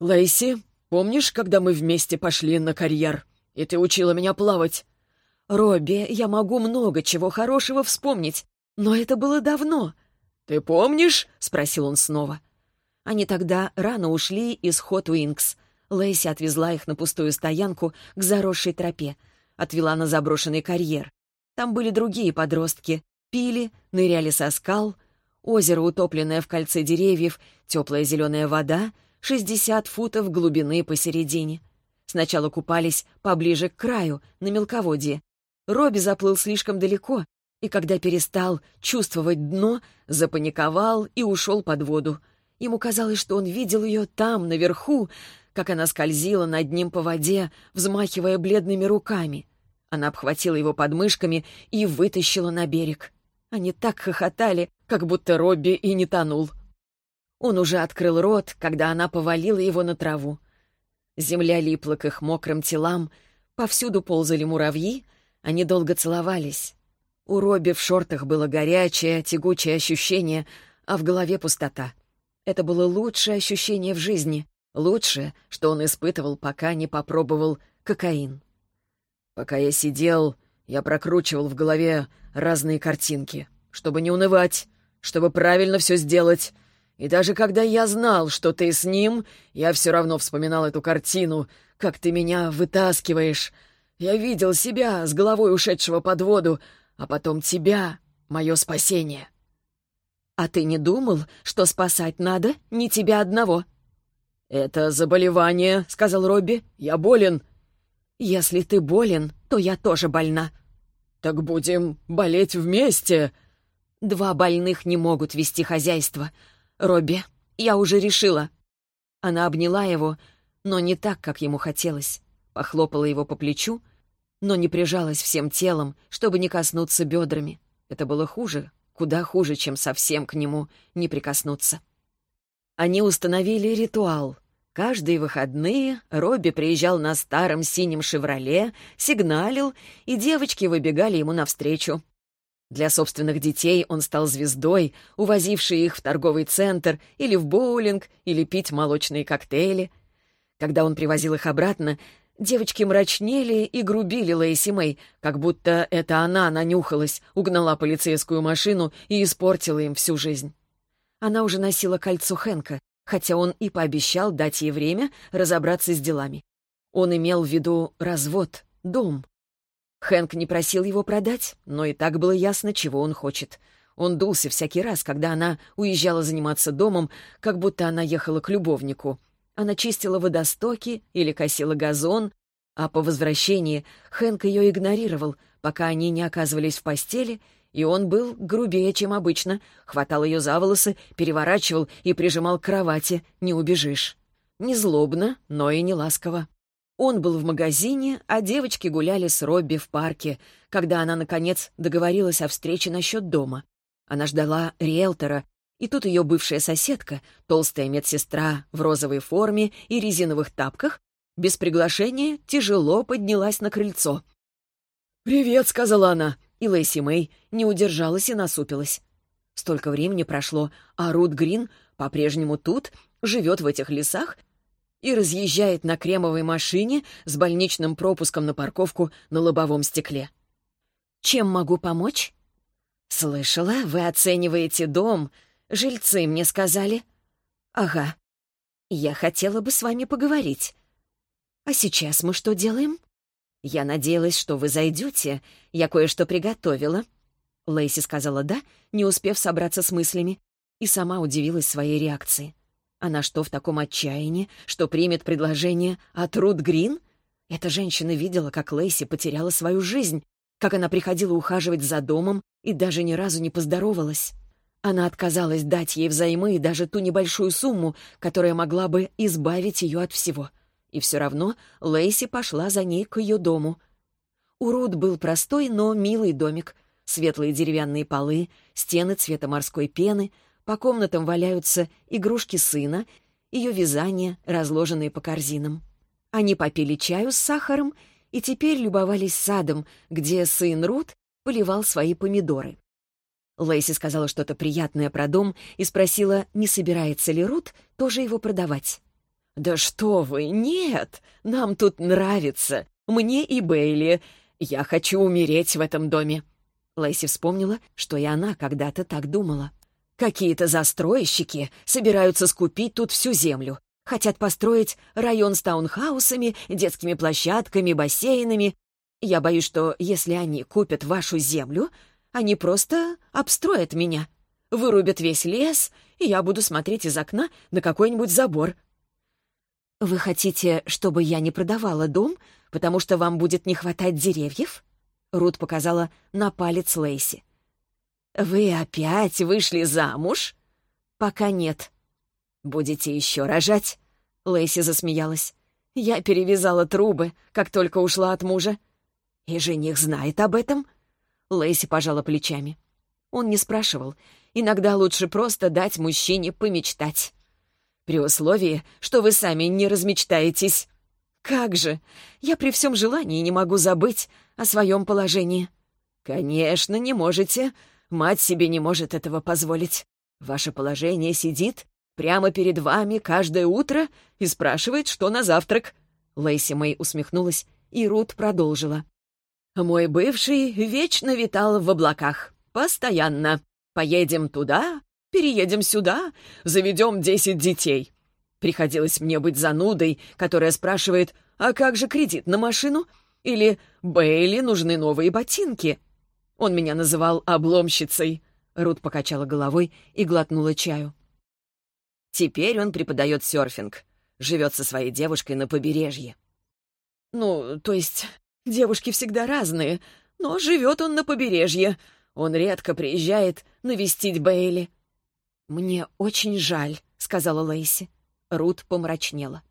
«Лейси, помнишь, когда мы вместе пошли на карьер, и ты учила меня плавать?» «Робби, я могу много чего хорошего вспомнить, но это было давно». «Ты помнишь?» — спросил он снова. Они тогда рано ушли из Хот Уинкс. Лейси отвезла их на пустую стоянку к заросшей тропе — отвела на заброшенный карьер. Там были другие подростки. Пили, ныряли со скал. Озеро, утопленное в кольце деревьев, теплая зеленая вода, 60 футов глубины посередине. Сначала купались поближе к краю, на мелководье. Робби заплыл слишком далеко, и когда перестал чувствовать дно, запаниковал и ушел под воду. Ему казалось, что он видел ее там, наверху, как она скользила над ним по воде, взмахивая бледными руками. Она обхватила его подмышками и вытащила на берег. Они так хохотали, как будто Робби и не тонул. Он уже открыл рот, когда она повалила его на траву. Земля липла к их мокрым телам, повсюду ползали муравьи, они долго целовались. У Робби в шортах было горячее, тягучее ощущение, а в голове пустота. Это было лучшее ощущение в жизни, лучшее, что он испытывал, пока не попробовал кокаин. Пока я сидел, я прокручивал в голове разные картинки, чтобы не унывать, чтобы правильно все сделать. И даже когда я знал, что ты с ним, я все равно вспоминал эту картину, как ты меня вытаскиваешь. Я видел себя с головой ушедшего под воду, а потом тебя, мое спасение. «А ты не думал, что спасать надо не тебя одного?» «Это заболевание», — сказал Робби. «Я болен». «Если ты болен, то я тоже больна». «Так будем болеть вместе». «Два больных не могут вести хозяйство. Робби, я уже решила». Она обняла его, но не так, как ему хотелось. Похлопала его по плечу, но не прижалась всем телом, чтобы не коснуться бедрами. Это было хуже, Куда хуже, чем совсем к нему не прикоснуться. Они установили ритуал. Каждые выходные Робби приезжал на старом синем «Шевроле», сигналил, и девочки выбегали ему навстречу. Для собственных детей он стал звездой, увозившей их в торговый центр или в боулинг, или пить молочные коктейли. Когда он привозил их обратно, Девочки мрачнели и грубили Лейси Мэй, как будто это она нанюхалась, угнала полицейскую машину и испортила им всю жизнь. Она уже носила кольцо Хэнка, хотя он и пообещал дать ей время разобраться с делами. Он имел в виду развод, дом. Хэнк не просил его продать, но и так было ясно, чего он хочет. Он дулся всякий раз, когда она уезжала заниматься домом, как будто она ехала к любовнику — она чистила водостоки или косила газон, а по возвращении Хэнк ее игнорировал, пока они не оказывались в постели, и он был грубее, чем обычно, хватал ее за волосы, переворачивал и прижимал к кровати, не убежишь. Не злобно, но и не ласково. Он был в магазине, а девочки гуляли с Робби в парке, когда она, наконец, договорилась о встрече насчет дома. Она ждала риэлтора, и тут ее бывшая соседка, толстая медсестра в розовой форме и резиновых тапках, без приглашения тяжело поднялась на крыльцо. «Привет», — сказала она, и Лэйси Мэй не удержалась и насупилась. Столько времени прошло, а Рут Грин по-прежнему тут, живет в этих лесах и разъезжает на кремовой машине с больничным пропуском на парковку на лобовом стекле. «Чем могу помочь?» «Слышала, вы оцениваете дом», Жильцы мне сказали. Ага. Я хотела бы с вами поговорить. А сейчас мы что делаем? Я надеялась, что вы зайдете. Я кое-что приготовила. Лейси сказала «да», не успев собраться с мыслями, и сама удивилась своей реакции. Она что, в таком отчаянии, что примет предложение от Рут Грин? Эта женщина видела, как Лейси потеряла свою жизнь, как она приходила ухаживать за домом и даже ни разу не поздоровалась. Она отказалась дать ей взаймы даже ту небольшую сумму, которая могла бы избавить ее от всего. И все равно Лейси пошла за ней к ее дому. У Рут был простой, но милый домик. Светлые деревянные полы, стены цвета морской пены, по комнатам валяются игрушки сына, ее вязания, разложенные по корзинам. Они попили чаю с сахаром и теперь любовались садом, где сын Рут поливал свои помидоры. Лейси сказала что-то приятное про дом и спросила, не собирается ли Рут тоже его продавать. «Да что вы, нет! Нам тут нравится! Мне и Бейли! Я хочу умереть в этом доме!» Лейси вспомнила, что и она когда-то так думала. «Какие-то застройщики собираются скупить тут всю землю. Хотят построить район с таунхаусами, детскими площадками, бассейнами. Я боюсь, что если они купят вашу землю, они просто обстроят меня. Вырубят весь лес, и я буду смотреть из окна на какой-нибудь забор. Вы хотите, чтобы я не продавала дом, потому что вам будет не хватать деревьев? Рут показала на палец Лейси. Вы опять вышли замуж? Пока нет. Будете еще рожать? Лейси засмеялась. Я перевязала трубы, как только ушла от мужа. И жених знает об этом? Лэйси пожала плечами. Он не спрашивал. Иногда лучше просто дать мужчине помечтать. При условии, что вы сами не размечтаетесь. Как же! Я при всем желании не могу забыть о своем положении. Конечно, не можете. Мать себе не может этого позволить. Ваше положение сидит Прямо перед вами каждое утро и спрашивает, что на завтрак». Лейси Мэй усмехнулась, и Рут продолжила. «Мой бывший вечно витал в облаках. Постоянно. Поедем туда, переедем сюда, заведем десять детей. Приходилось мне быть занудой, которая спрашивает, а как же кредит на машину? Или Бейли нужны новые ботинки? Он меня называл обломщицей. Рут покачала головой и глотнула чаю. Теперь он преподает серфинг. Живет со своей девушкой на побережье. Ну, то есть, девушки всегда разные, но живет он на побережье. Он редко приезжает навестить Бейли. «Мне очень жаль», — сказала Лейси. Рут помрачнела.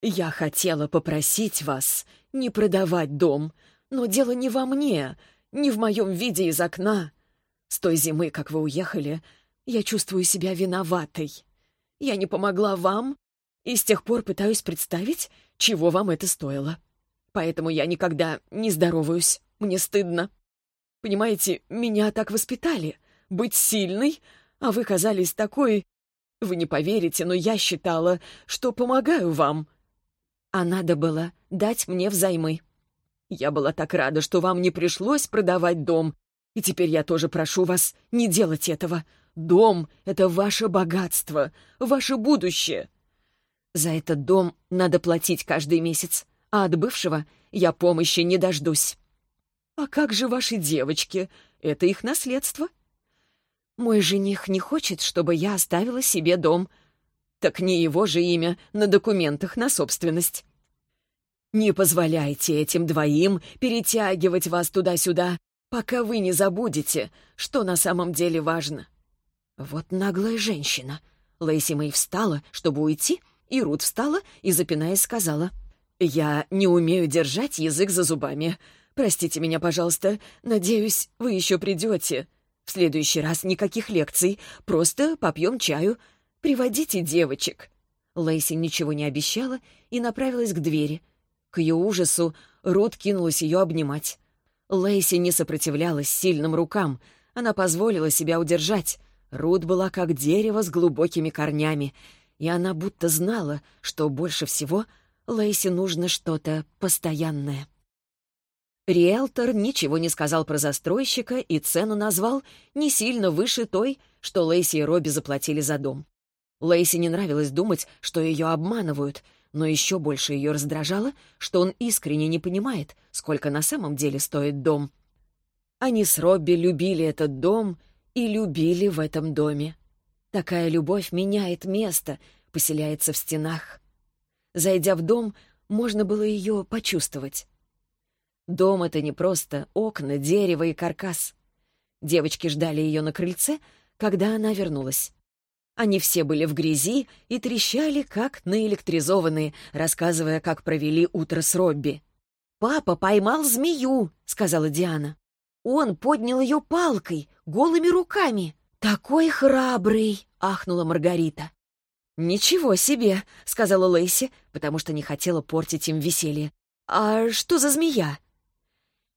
«Я хотела попросить вас не продавать дом, но дело не во мне, не в моем виде из окна. С той зимы, как вы уехали, я чувствую себя виноватой. Я не помогла вам, и с тех пор пытаюсь представить, чего вам это стоило. Поэтому я никогда не здороваюсь, мне стыдно. Понимаете, меня так воспитали. Быть сильной, а вы казались такой... Вы не поверите, но я считала, что помогаю вам. А надо было дать мне взаймы. Я была так рада, что вам не пришлось продавать дом. И теперь я тоже прошу вас не делать этого. Дом — это ваше богатство, ваше будущее. За этот дом надо платить каждый месяц, а от бывшего я помощи не дождусь. А как же ваши девочки? Это их наследство. Мой жених не хочет, чтобы я оставила себе дом. Так не его же имя на документах на собственность. Не позволяйте этим двоим перетягивать вас туда-сюда, пока вы не забудете, что на самом деле важно. Вот наглая женщина. Лейси Мэй встала, чтобы уйти, и Рут встала и, запинаясь, сказала, «Я не умею держать язык за зубами. Простите меня, пожалуйста. Надеюсь, вы еще придете. В следующий раз никаких лекций, просто попьем чаю. Приводите девочек». Лейси ничего не обещала и направилась к двери. К ее ужасу Рут кинулась ее обнимать. Лейси не сопротивлялась сильным рукам. Она позволила себя удержать. Рут была как дерево с глубокими корнями, и она будто знала, что больше всего Лейси нужно что-то постоянное. Риэлтор ничего не сказал про застройщика и цену назвал не сильно выше той, что Лейси и Робби заплатили за дом. Лейси не нравилось думать, что ее обманывают, но еще больше ее раздражало, что он искренне не понимает, сколько на самом деле стоит дом. Они с Робби любили этот дом и любили в этом доме. Такая любовь меняет место, поселяется в стенах. Зайдя в дом, можно было ее почувствовать. Дом — это не просто окна, дерево и каркас. Девочки ждали ее на крыльце, когда она вернулась. Они все были в грязи и трещали, как наэлектризованные, рассказывая, как провели утро с Робби. «Папа поймал змею», — сказала Диана. «Он поднял ее палкой, голыми руками. Такой храбрый!» — ахнула Маргарита. «Ничего себе!» — сказала Лейси, потому что не хотела портить им веселье. «А что за змея?»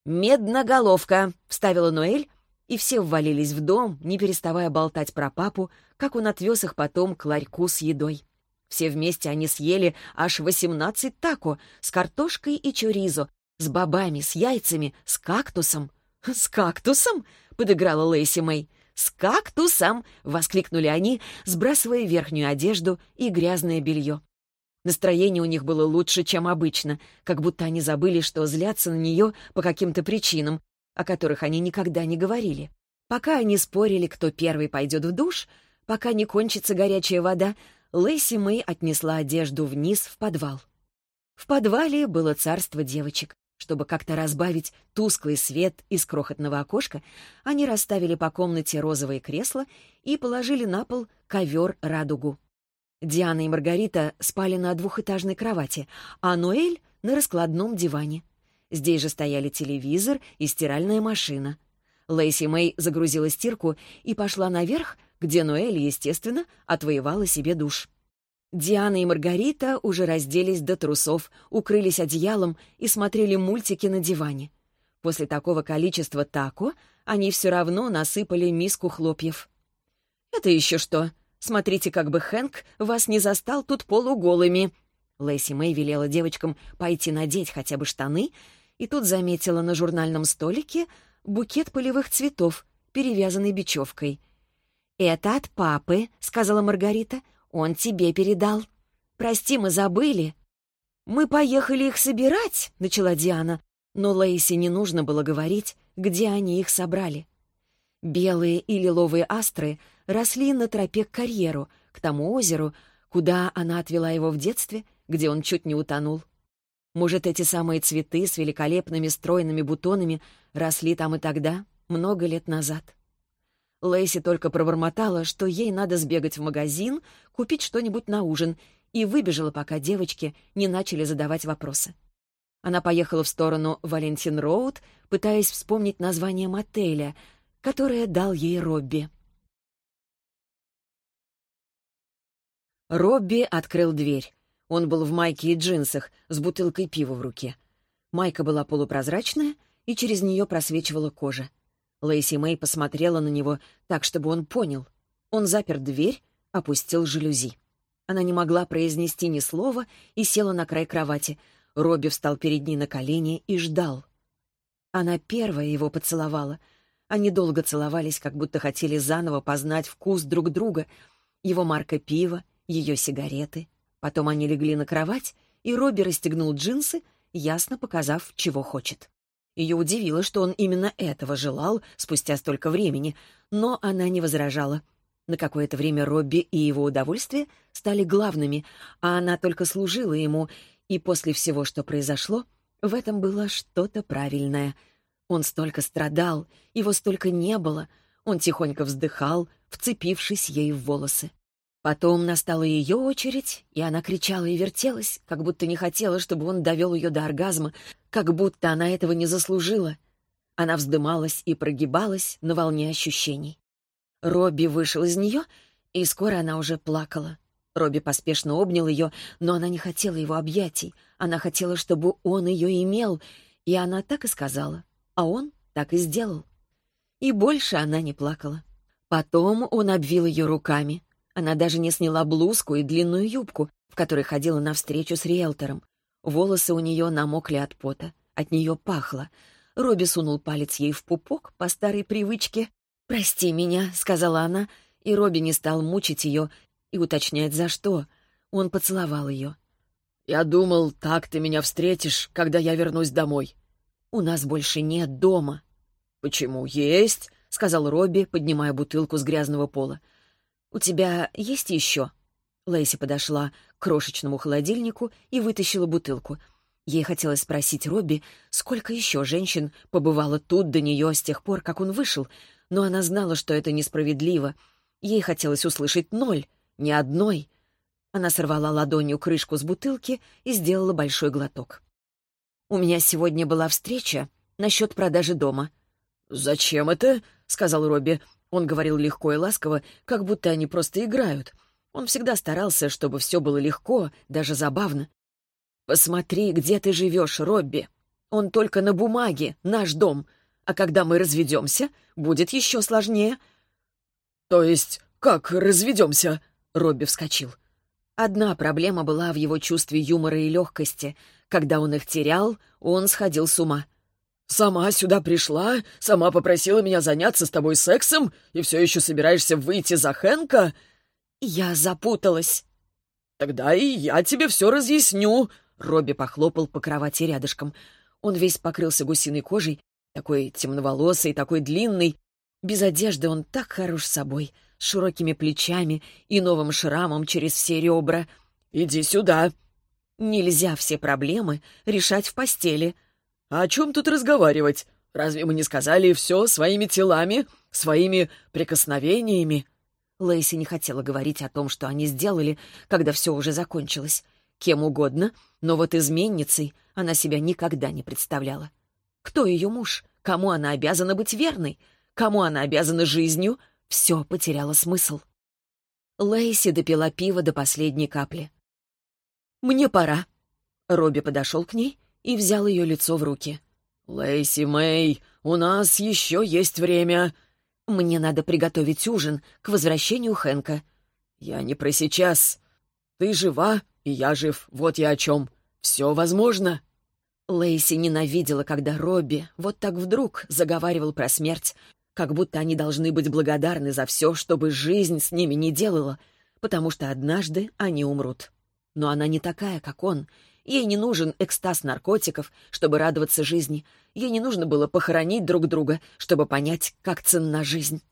«Медноголовка», — вставила Ноэль, и все ввалились в дом, не переставая болтать про папу, как он отвез их потом к ларьку с едой. Все вместе они съели аж восемнадцать тако с картошкой и чоризо, с бобами, с яйцами, с кактусом. «С кактусом?» — подыграла Лейси Мэй. «С кактусом!» — воскликнули они, сбрасывая верхнюю одежду и грязное белье. Настроение у них было лучше, чем обычно, как будто они забыли, что злятся на нее по каким-то причинам, о которых они никогда не говорили. Пока они спорили, кто первый пойдет в душ, пока не кончится горячая вода, Лэйси Мэй отнесла одежду вниз в подвал. В подвале было царство девочек. Чтобы как-то разбавить тусклый свет из крохотного окошка, они расставили по комнате розовые кресла и положили на пол ковер-радугу. Диана и Маргарита спали на двухэтажной кровати, а Ноэль — на раскладном диване. Здесь же стояли телевизор и стиральная машина. Лейси Мэй загрузила стирку и пошла наверх, где Ноэль, естественно, отвоевала себе душ. Диана и Маргарита уже разделись до трусов, укрылись одеялом и смотрели мультики на диване. После такого количества тако они все равно насыпали миску хлопьев. «Это еще что?» Смотрите, как бы Хэнк вас не застал тут полуголыми». Лэйси Мэй велела девочкам пойти надеть хотя бы штаны, и тут заметила на журнальном столике букет полевых цветов, перевязанный бечевкой. «Это от папы», — сказала Маргарита. «Он тебе передал». «Прости, мы забыли». «Мы поехали их собирать», — начала Диана, но Лейси не нужно было говорить, где они их собрали. Белые и лиловые астры росли на тропе к карьеру, к тому озеру, куда она отвела его в детстве, где он чуть не утонул. Может, эти самые цветы с великолепными стройными бутонами росли там и тогда, много лет назад. Лейси только пробормотала, что ей надо сбегать в магазин, купить что-нибудь на ужин, и выбежала, пока девочки не начали задавать вопросы. Она поехала в сторону Валентин-Роуд, пытаясь вспомнить название мотеля, которое дал ей Робби. Робби открыл дверь. Он был в майке и джинсах, с бутылкой пива в руке. Майка была полупрозрачная, и через нее просвечивала кожа. Лейси Мэй посмотрела на него так, чтобы он понял. Он запер дверь, опустил жалюзи. Она не могла произнести ни слова и села на край кровати — Робби встал перед ней на колени и ждал. Она первая его поцеловала. Они долго целовались, как будто хотели заново познать вкус друг друга, его марка пива, ее сигареты. Потом они легли на кровать, и Робби расстегнул джинсы, ясно показав, чего хочет. Ее удивило, что он именно этого желал спустя столько времени, но она не возражала. На какое-то время Робби и его удовольствие стали главными, а она только служила ему, и после всего, что произошло, в этом было что-то правильное. Он столько страдал, его столько не было. Он тихонько вздыхал, вцепившись ей в волосы. Потом настала ее очередь, и она кричала и вертелась, как будто не хотела, чтобы он довел ее до оргазма, как будто она этого не заслужила. Она вздымалась и прогибалась на волне ощущений. Робби вышел из нее, и скоро она уже плакала. Робби поспешно обнял ее, но она не хотела его объятий. Она хотела, чтобы он ее имел, и она так и сказала. А он так и сделал. И больше она не плакала. Потом он обвил ее руками. Она даже не сняла блузку и длинную юбку, в которой ходила навстречу с риэлтором. Волосы у нее намокли от пота. От нее пахло. Робби сунул палец ей в пупок по старой привычке. «Прости меня», — сказала она, и Робби не стал мучить ее и уточнять, за что. Он поцеловал ее. «Я думал, так ты меня встретишь, когда я вернусь домой». «У нас больше нет дома». «Почему? Есть», — сказал Робби, поднимая бутылку с грязного пола. «У тебя есть еще?» Лэйси подошла к крошечному холодильнику и вытащила бутылку. Ей хотелось спросить Робби, сколько еще женщин побывало тут до нее с тех пор, как он вышел, но она знала, что это несправедливо. Ей хотелось услышать ноль. Ни одной. Она сорвала ладонью крышку с бутылки и сделала большой глоток. «У меня сегодня была встреча насчет продажи дома». «Зачем это?» — сказал Робби. Он говорил легко и ласково, как будто они просто играют. Он всегда старался, чтобы все было легко, даже забавно. «Посмотри, где ты живешь, Робби. Он только на бумаге, наш дом. А когда мы разведемся, будет еще сложнее». «То есть как разведемся?» Робби вскочил. Одна проблема была в его чувстве юмора и легкости. Когда он их терял, он сходил с ума. «Сама сюда пришла, сама попросила меня заняться с тобой сексом, и все еще собираешься выйти за Хэнка?» «Я запуталась». «Тогда и я тебе все разъясню», — Робби похлопал по кровати рядышком. Он весь покрылся гусиной кожей, такой темноволосый, такой длинный. Без одежды он так хорош собой — с широкими плечами и новым шрамом через все ребра. «Иди сюда!» «Нельзя все проблемы решать в постели». «А о чем тут разговаривать? Разве мы не сказали все своими телами, своими прикосновениями?» Лейси не хотела говорить о том, что они сделали, когда все уже закончилось. Кем угодно, но вот изменницей она себя никогда не представляла. Кто ее муж? Кому она обязана быть верной? Кому она обязана жизнью? Все потеряло смысл. Лейси допила пиво до последней капли. «Мне пора». Робби подошел к ней и взял ее лицо в руки. «Лейси Мэй, у нас еще есть время». «Мне надо приготовить ужин к возвращению Хэнка». «Я не про сейчас. Ты жива, и я жив, вот я о чем. Все возможно». Лейси ненавидела, когда Робби вот так вдруг заговаривал про смерть, как будто они должны быть благодарны за все, чтобы жизнь с ними не делала, потому что однажды они умрут. Но она не такая, как он. Ей не нужен экстаз наркотиков, чтобы радоваться жизни. Ей не нужно было похоронить друг друга, чтобы понять, как ценна жизнь.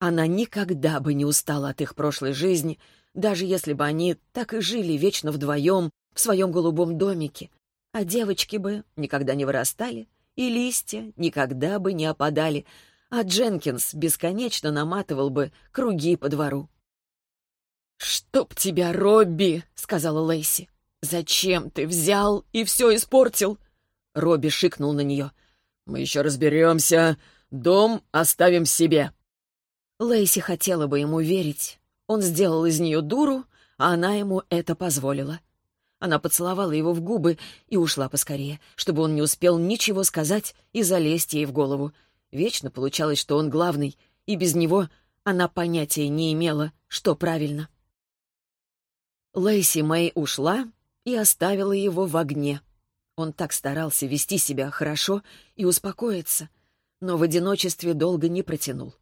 Она никогда бы не устала от их прошлой жизни, даже если бы они так и жили вечно вдвоем в своем голубом домике. А девочки бы никогда не вырастали, и листья никогда бы не опадали, а Дженкинс бесконечно наматывал бы круги по двору. «Чтоб тебя, Робби!» — сказала Лейси. «Зачем ты взял и все испортил?» Робби шикнул на нее. «Мы еще разберемся. Дом оставим себе». Лейси хотела бы ему верить. Он сделал из нее дуру, а она ему это позволила. Она поцеловала его в губы и ушла поскорее, чтобы он не успел ничего сказать и залезть ей в голову. Вечно получалось, что он главный, и без него она понятия не имела, что правильно. Лейси Мэй ушла и оставила его в огне. Он так старался вести себя хорошо и успокоиться, но в одиночестве долго не протянул.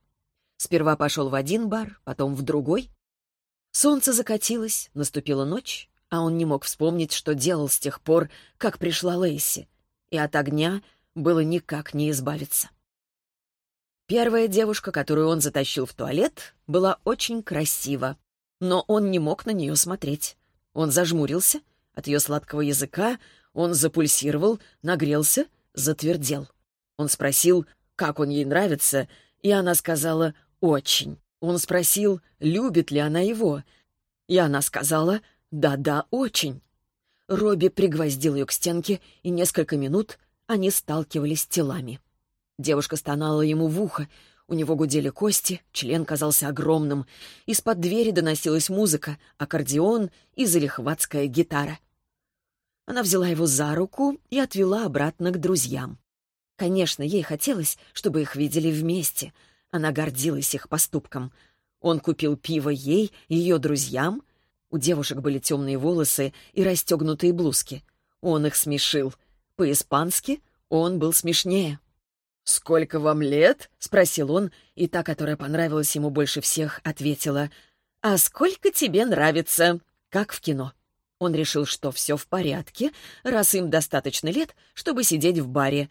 Сперва пошел в один бар, потом в другой. Солнце закатилось, наступила ночь, а он не мог вспомнить, что делал с тех пор, как пришла Лейси, и от огня было никак не избавиться. Первая девушка, которую он затащил в туалет, была очень красива, но он не мог на нее смотреть. Он зажмурился, от ее сладкого языка он запульсировал, нагрелся, затвердел. Он спросил, как он ей нравится, и она сказала «очень». Он спросил, любит ли она его, и она сказала «да-да, очень». Робби пригвоздил ее к стенке, и несколько минут они сталкивались телами. Девушка стонала ему в ухо, у него гудели кости, член казался огромным. Из-под двери доносилась музыка, аккордеон и залихватская гитара. Она взяла его за руку и отвела обратно к друзьям. Конечно, ей хотелось, чтобы их видели вместе. Она гордилась их поступком. Он купил пиво ей и ее друзьям. У девушек были темные волосы и расстегнутые блузки. Он их смешил. По-испански он был смешнее. «Сколько вам лет?» — спросил он, и та, которая понравилась ему больше всех, ответила. «А сколько тебе нравится?» Как в кино. Он решил, что все в порядке, раз им достаточно лет, чтобы сидеть в баре.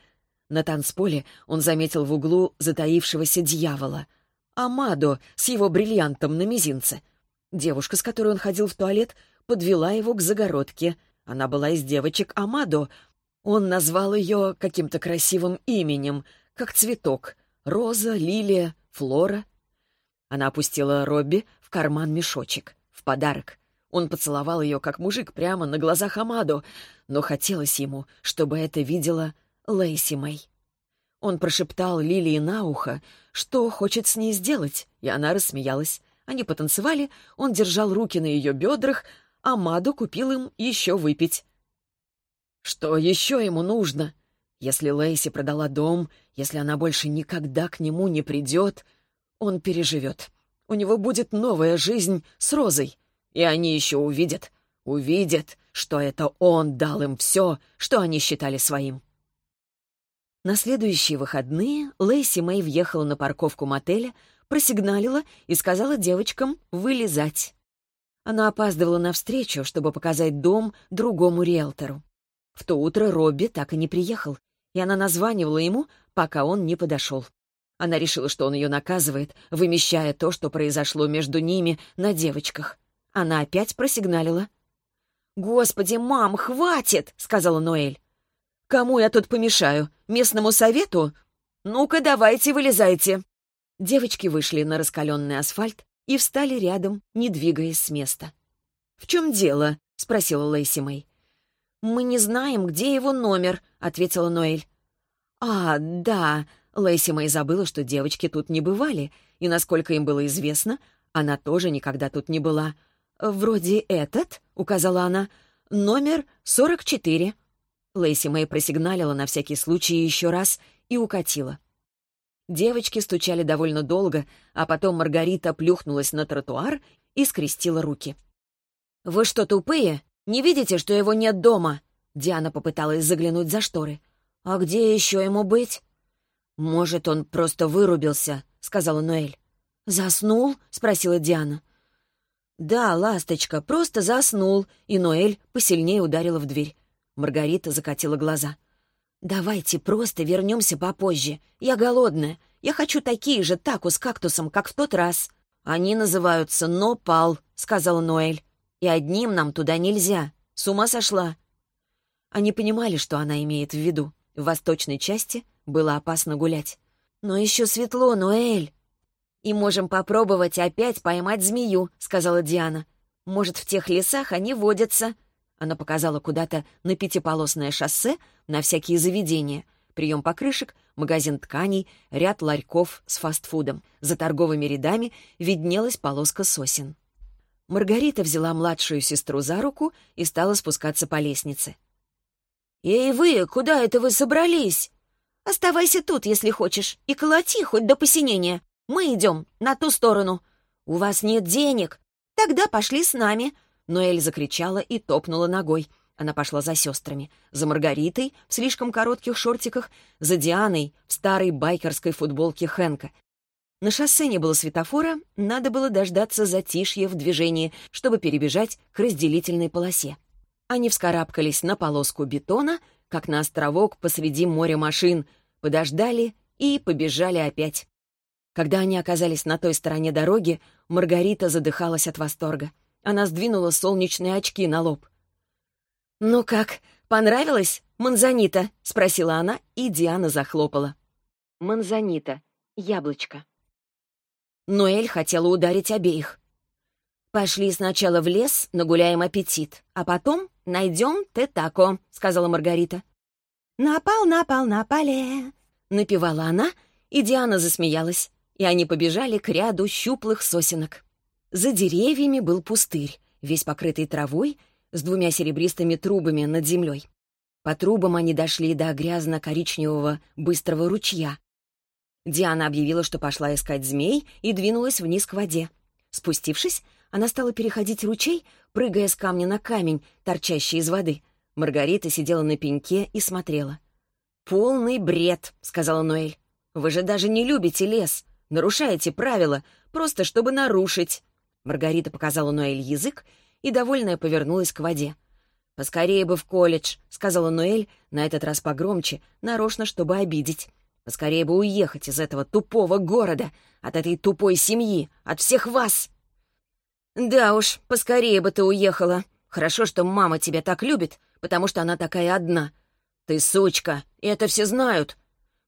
На танцполе он заметил в углу затаившегося дьявола. Амадо с его бриллиантом на мизинце. Девушка, с которой он ходил в туалет, подвела его к загородке. Она была из девочек Амадо. Он назвал ее каким-то красивым именем — как цветок. Роза, лилия, флора. Она опустила Робби в карман мешочек, в подарок. Он поцеловал ее, как мужик, прямо на глазах Амадо, но хотелось ему, чтобы это видела Лейси Мэй. Он прошептал Лилии на ухо, что хочет с ней сделать, и она рассмеялась. Они потанцевали, он держал руки на ее бедрах, а Мадо купил им еще выпить. Что еще ему нужно? Если Лейси продала дом, если она больше никогда к нему не придет, он переживет. У него будет новая жизнь с Розой. И они еще увидят, увидят, что это он дал им все, что они считали своим. На следующие выходные Лейси Мэй въехала на парковку мотеля, просигналила и сказала девочкам вылезать. Она опаздывала на встречу, чтобы показать дом другому риэлтору. В то утро Робби так и не приехал, и она названивала ему, пока он не подошел. Она решила, что он ее наказывает, вымещая то, что произошло между ними на девочках. Она опять просигналила. «Господи, мам, хватит!» — сказала Ноэль. «Кому я тут помешаю? Местному совету? Ну-ка, давайте, вылезайте!» Девочки вышли на раскаленный асфальт и встали рядом, не двигаясь с места. «В чем дело?» — спросила Лейси Мэй. «Мы не знаем, где его номер», — ответила Ноэль. «А, да», — Лэйси Мэй забыла, что девочки тут не бывали, и, насколько им было известно, она тоже никогда тут не была. «Вроде этот», — указала она, — «номер 44». Лэйси Мэй просигналила на всякий случай еще раз и укатила. Девочки стучали довольно долго, а потом Маргарита плюхнулась на тротуар и скрестила руки. «Вы что, тупые? Не видите, что его нет дома?» Диана попыталась заглянуть за шторы. «А где еще ему быть?» «Может, он просто вырубился», — сказала Ноэль. «Заснул?» — спросила Диана. «Да, ласточка, просто заснул», и Ноэль посильнее ударила в дверь. Маргарита закатила глаза. «Давайте просто вернемся попозже. Я голодная. Я хочу такие же таку с кактусом, как в тот раз». «Они называются «Нопал», — сказала Ноэль. «И одним нам туда нельзя. С ума сошла». Они понимали, что она имеет в виду. В восточной части было опасно гулять. «Но еще светло, Ноэль!» «И можем попробовать опять поймать змею», — сказала Диана. «Может, в тех лесах они водятся?» Она показала куда-то на пятиполосное шоссе на всякие заведения. Прием покрышек, магазин тканей, ряд ларьков с фастфудом. За торговыми рядами виднелась полоска сосен. Маргарита взяла младшую сестру за руку и стала спускаться по лестнице. «Эй вы, куда это вы собрались?» «Оставайся тут, если хочешь, и колоти хоть до посинения. Мы идем на ту сторону». «У вас нет денег?» «Тогда пошли с нами», Ноэль закричала и топнула ногой. Она пошла за сестрами. За Маргаритой в слишком коротких шортиках, за Дианой в старой байкерской футболке Хэнка. На шоссе не было светофора, надо было дождаться затишья в движении, чтобы перебежать к разделительной полосе. Они вскарабкались на полоску бетона, как на островок посреди моря машин, подождали и побежали опять. Когда они оказались на той стороне дороги, Маргарита задыхалась от восторга. Она сдвинула солнечные очки на лоб. «Ну как, понравилось, Манзанита?» — спросила она, и Диана захлопала. Манзанита. Яблочко. Ноэль хотела ударить обеих. «Пошли сначала в лес, нагуляем аппетит, а потом найдем те-тако», — сказала Маргарита. «Напал, напал, напале», — напевала она, и Диана засмеялась, и они побежали к ряду щуплых сосенок. За деревьями был пустырь, весь покрытый травой, с двумя серебристыми трубами над землей. По трубам они дошли до грязно-коричневого быстрого ручья. Диана объявила, что пошла искать змей, и двинулась вниз к воде. Спустившись, она стала переходить ручей, прыгая с камня на камень, торчащий из воды. Маргарита сидела на пеньке и смотрела. «Полный бред», — сказала Ноэль. «Вы же даже не любите лес. Нарушаете правила, просто чтобы нарушить». Маргарита показала Ноэль язык и, довольная, повернулась к воде. «Поскорее бы в колледж», — сказала Ноэль, на этот раз погромче, нарочно, чтобы обидеть. «Поскорее бы уехать из этого тупого города, от этой тупой семьи, от всех вас!» «Да уж, поскорее бы ты уехала. Хорошо, что мама тебя так любит, потому что она такая одна. Ты сучка, и это все знают».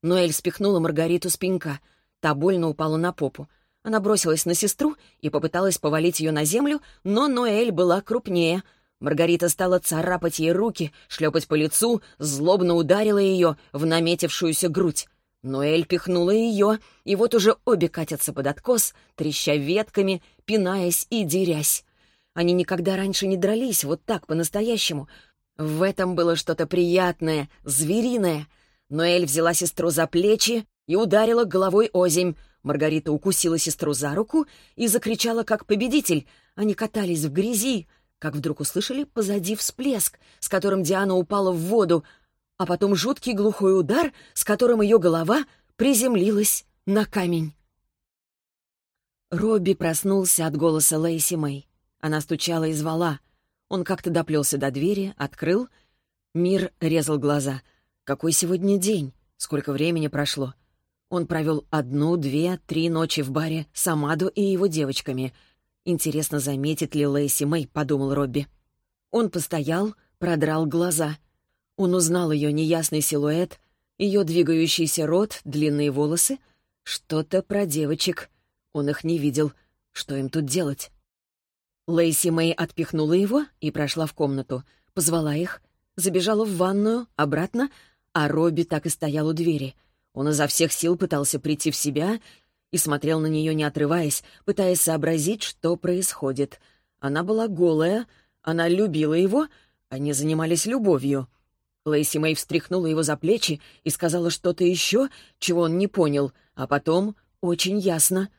Ноэль спихнула Маргариту с пенька. Та больно упала на попу. Она бросилась на сестру и попыталась повалить ее на землю, но Ноэль была крупнее. Маргарита стала царапать ей руки, шлепать по лицу, злобно ударила ее в наметившуюся грудь. Ноэль пихнула ее, и вот уже обе катятся под откос, треща ветками, пинаясь и дерясь. Они никогда раньше не дрались вот так по-настоящему. В этом было что-то приятное, звериное. Ноэль взяла сестру за плечи и ударила головой озимь. Маргарита укусила сестру за руку и закричала, как победитель. Они катались в грязи, как вдруг услышали позади всплеск, с которым Диана упала в воду, а потом жуткий глухой удар, с которым ее голова приземлилась на камень. Робби проснулся от голоса Лейси Мэй. Она стучала и звала. Он как-то доплелся до двери, открыл. Мир резал глаза. «Какой сегодня день? Сколько времени прошло?» Он провел одну, две, три ночи в баре с Амадо и его девочками. Интересно, заметит ли Лейси Мэй, подумал Робби. Он постоял, продрал глаза. Он узнал ее неясный силуэт, ее двигающийся рот, длинные волосы. Что-то про девочек. Он их не видел. Что им тут делать? Лейси Мэй отпихнула его и прошла в комнату. Позвала их, забежала в ванную, обратно, а Робби так и стоял у двери — он изо всех сил пытался прийти в себя и смотрел на нее, не отрываясь, пытаясь сообразить, что происходит. Она была голая, она любила его, они занимались любовью. Лейси Мэй встряхнула его за плечи и сказала что-то еще, чего он не понял, а потом очень ясно.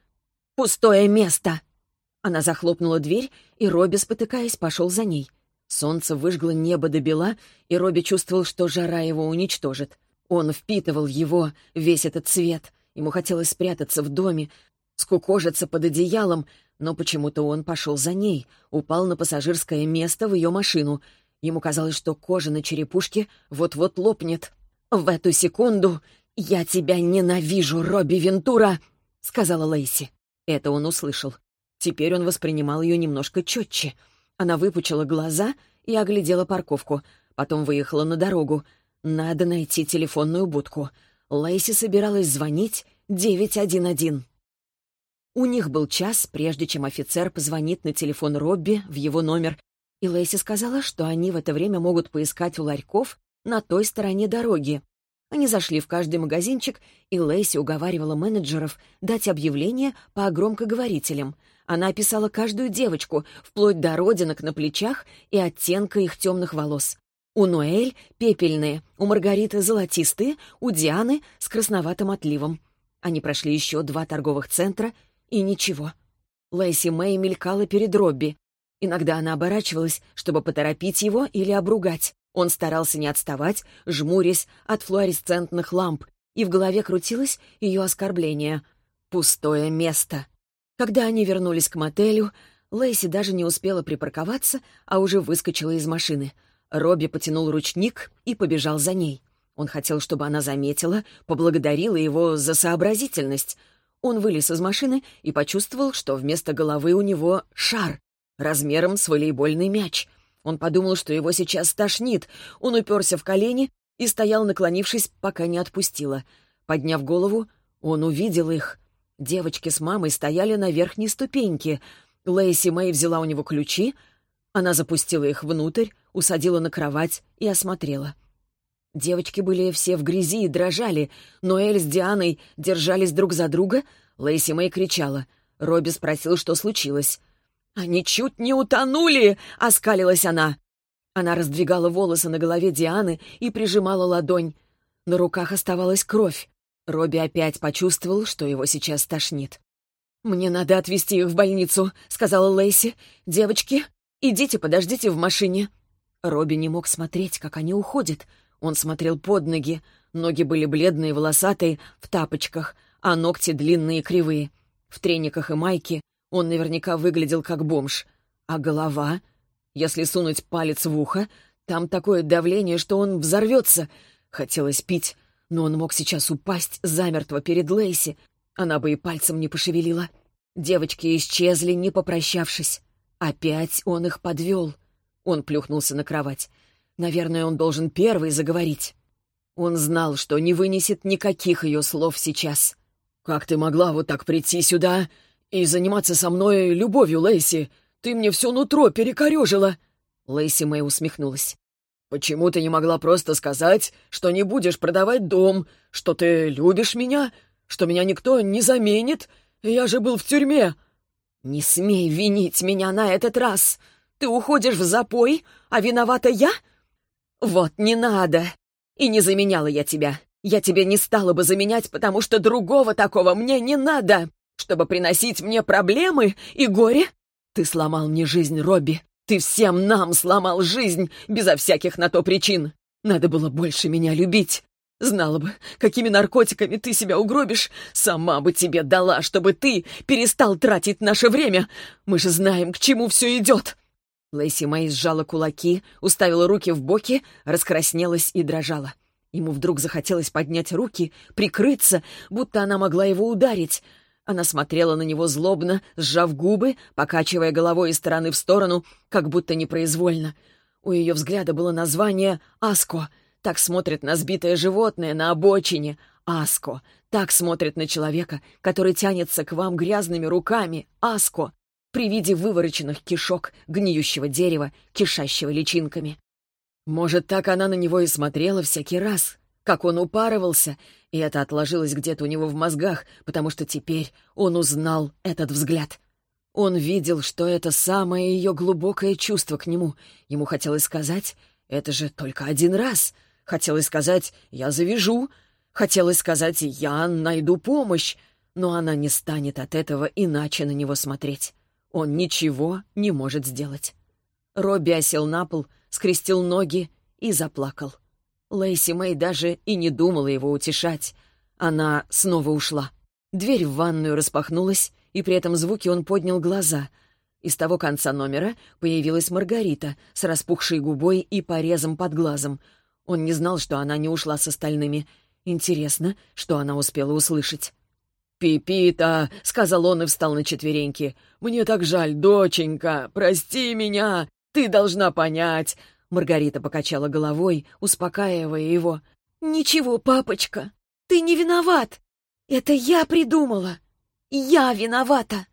«Пустое место!» Она захлопнула дверь, и Робби, спотыкаясь, пошел за ней. Солнце выжгло небо до бела, и Робби чувствовал, что жара его уничтожит. Он впитывал его, весь этот цвет. Ему хотелось спрятаться в доме, скукожиться под одеялом, но почему-то он пошел за ней, упал на пассажирское место в ее машину. Ему казалось, что кожа на черепушке вот-вот лопнет. «В эту секунду я тебя ненавижу, Робби Вентура!» — сказала Лейси. Это он услышал. Теперь он воспринимал ее немножко четче. Она выпучила глаза и оглядела парковку. Потом выехала на дорогу. Надо найти телефонную будку. Лейси собиралась звонить 911. У них был час, прежде чем офицер позвонит на телефон Робби в его номер, и Лейси сказала, что они в это время могут поискать у ларьков на той стороне дороги. Они зашли в каждый магазинчик, и Лейси уговаривала менеджеров дать объявление по громкоговорителям. Она описала каждую девочку, вплоть до родинок на плечах и оттенка их темных волос. У Ноэль — пепельные, у Маргариты — золотистые, у Дианы — с красноватым отливом. Они прошли еще два торговых центра — и ничего. Лэйси Мэй мелькала перед Робби. Иногда она оборачивалась, чтобы поторопить его или обругать. Он старался не отставать, жмурясь от флуоресцентных ламп, и в голове крутилось ее оскорбление. Пустое место. Когда они вернулись к мотелю, Лэйси даже не успела припарковаться, а уже выскочила из машины. Робби потянул ручник и побежал за ней. Он хотел, чтобы она заметила, поблагодарила его за сообразительность — он вылез из машины и почувствовал, что вместо головы у него шар, размером с волейбольный мяч. Он подумал, что его сейчас тошнит. Он уперся в колени и стоял, наклонившись, пока не отпустила. Подняв голову, он увидел их. Девочки с мамой стояли на верхней ступеньке. Лейси Мэй взяла у него ключи. Она запустила их внутрь, усадила на кровать и осмотрела. Девочки были все в грязи и дрожали, но Эль с Дианой держались друг за друга. Лейси Мэй кричала. Робби спросил, что случилось. «Они чуть не утонули!» — оскалилась она. Она раздвигала волосы на голове Дианы и прижимала ладонь. На руках оставалась кровь. Робби опять почувствовал, что его сейчас тошнит. «Мне надо отвезти их в больницу», — сказала Лейси. «Девочки, идите, подождите в машине». Робби не мог смотреть, как они уходят — он смотрел под ноги. Ноги были бледные, волосатые, в тапочках, а ногти длинные и кривые. В трениках и майке он наверняка выглядел как бомж. А голова? Если сунуть палец в ухо, там такое давление, что он взорвется. Хотелось пить, но он мог сейчас упасть замертво перед Лейси. Она бы и пальцем не пошевелила. Девочки исчезли, не попрощавшись. Опять он их подвел. Он плюхнулся на кровать. Наверное, он должен первый заговорить. Он знал, что не вынесет никаких ее слов сейчас. «Как ты могла вот так прийти сюда и заниматься со мной любовью, Лейси? Ты мне все нутро перекорежила!» Лейси Мэй усмехнулась. «Почему ты не могла просто сказать, что не будешь продавать дом, что ты любишь меня, что меня никто не заменит? Я же был в тюрьме!» «Не смей винить меня на этот раз! Ты уходишь в запой, а виновата я?» «Вот не надо! И не заменяла я тебя. Я тебя не стала бы заменять, потому что другого такого мне не надо, чтобы приносить мне проблемы и горе. Ты сломал мне жизнь, Робби. Ты всем нам сломал жизнь, безо всяких на то причин. Надо было больше меня любить. Знала бы, какими наркотиками ты себя угробишь, сама бы тебе дала, чтобы ты перестал тратить наше время. Мы же знаем, к чему все идет. Лэйси Мэй сжала кулаки, уставила руки в боки, раскраснелась и дрожала. Ему вдруг захотелось поднять руки, прикрыться, будто она могла его ударить. Она смотрела на него злобно, сжав губы, покачивая головой из стороны в сторону, как будто непроизвольно. У ее взгляда было название «Аско». Так смотрит на сбитое животное на обочине. «Аско». Так смотрит на человека, который тянется к вам грязными руками. «Аско» при виде вывороченных кишок, гниющего дерева, кишащего личинками. Может, так она на него и смотрела всякий раз, как он упарывался, и это отложилось где-то у него в мозгах, потому что теперь он узнал этот взгляд. Он видел, что это самое ее глубокое чувство к нему. Ему хотелось сказать «это же только один раз». Хотелось сказать «я завяжу». Хотелось сказать «я найду помощь». Но она не станет от этого иначе на него смотреть. Он ничего не может сделать. Робби осел на пол, скрестил ноги и заплакал. Лейси Мэй даже и не думала его утешать. Она снова ушла. Дверь в ванную распахнулась, и при этом звуке он поднял глаза. Из того конца номера появилась Маргарита с распухшей губой и порезом под глазом. Он не знал, что она не ушла с остальными. Интересно, что она успела услышать. «Пипита!» — сказал он и встал на четвереньки. «Мне так жаль, доченька! Прости меня! Ты должна понять!» Маргарита покачала головой, успокаивая его. «Ничего, папочка, ты не виноват. Это я придумала. Я виновата!»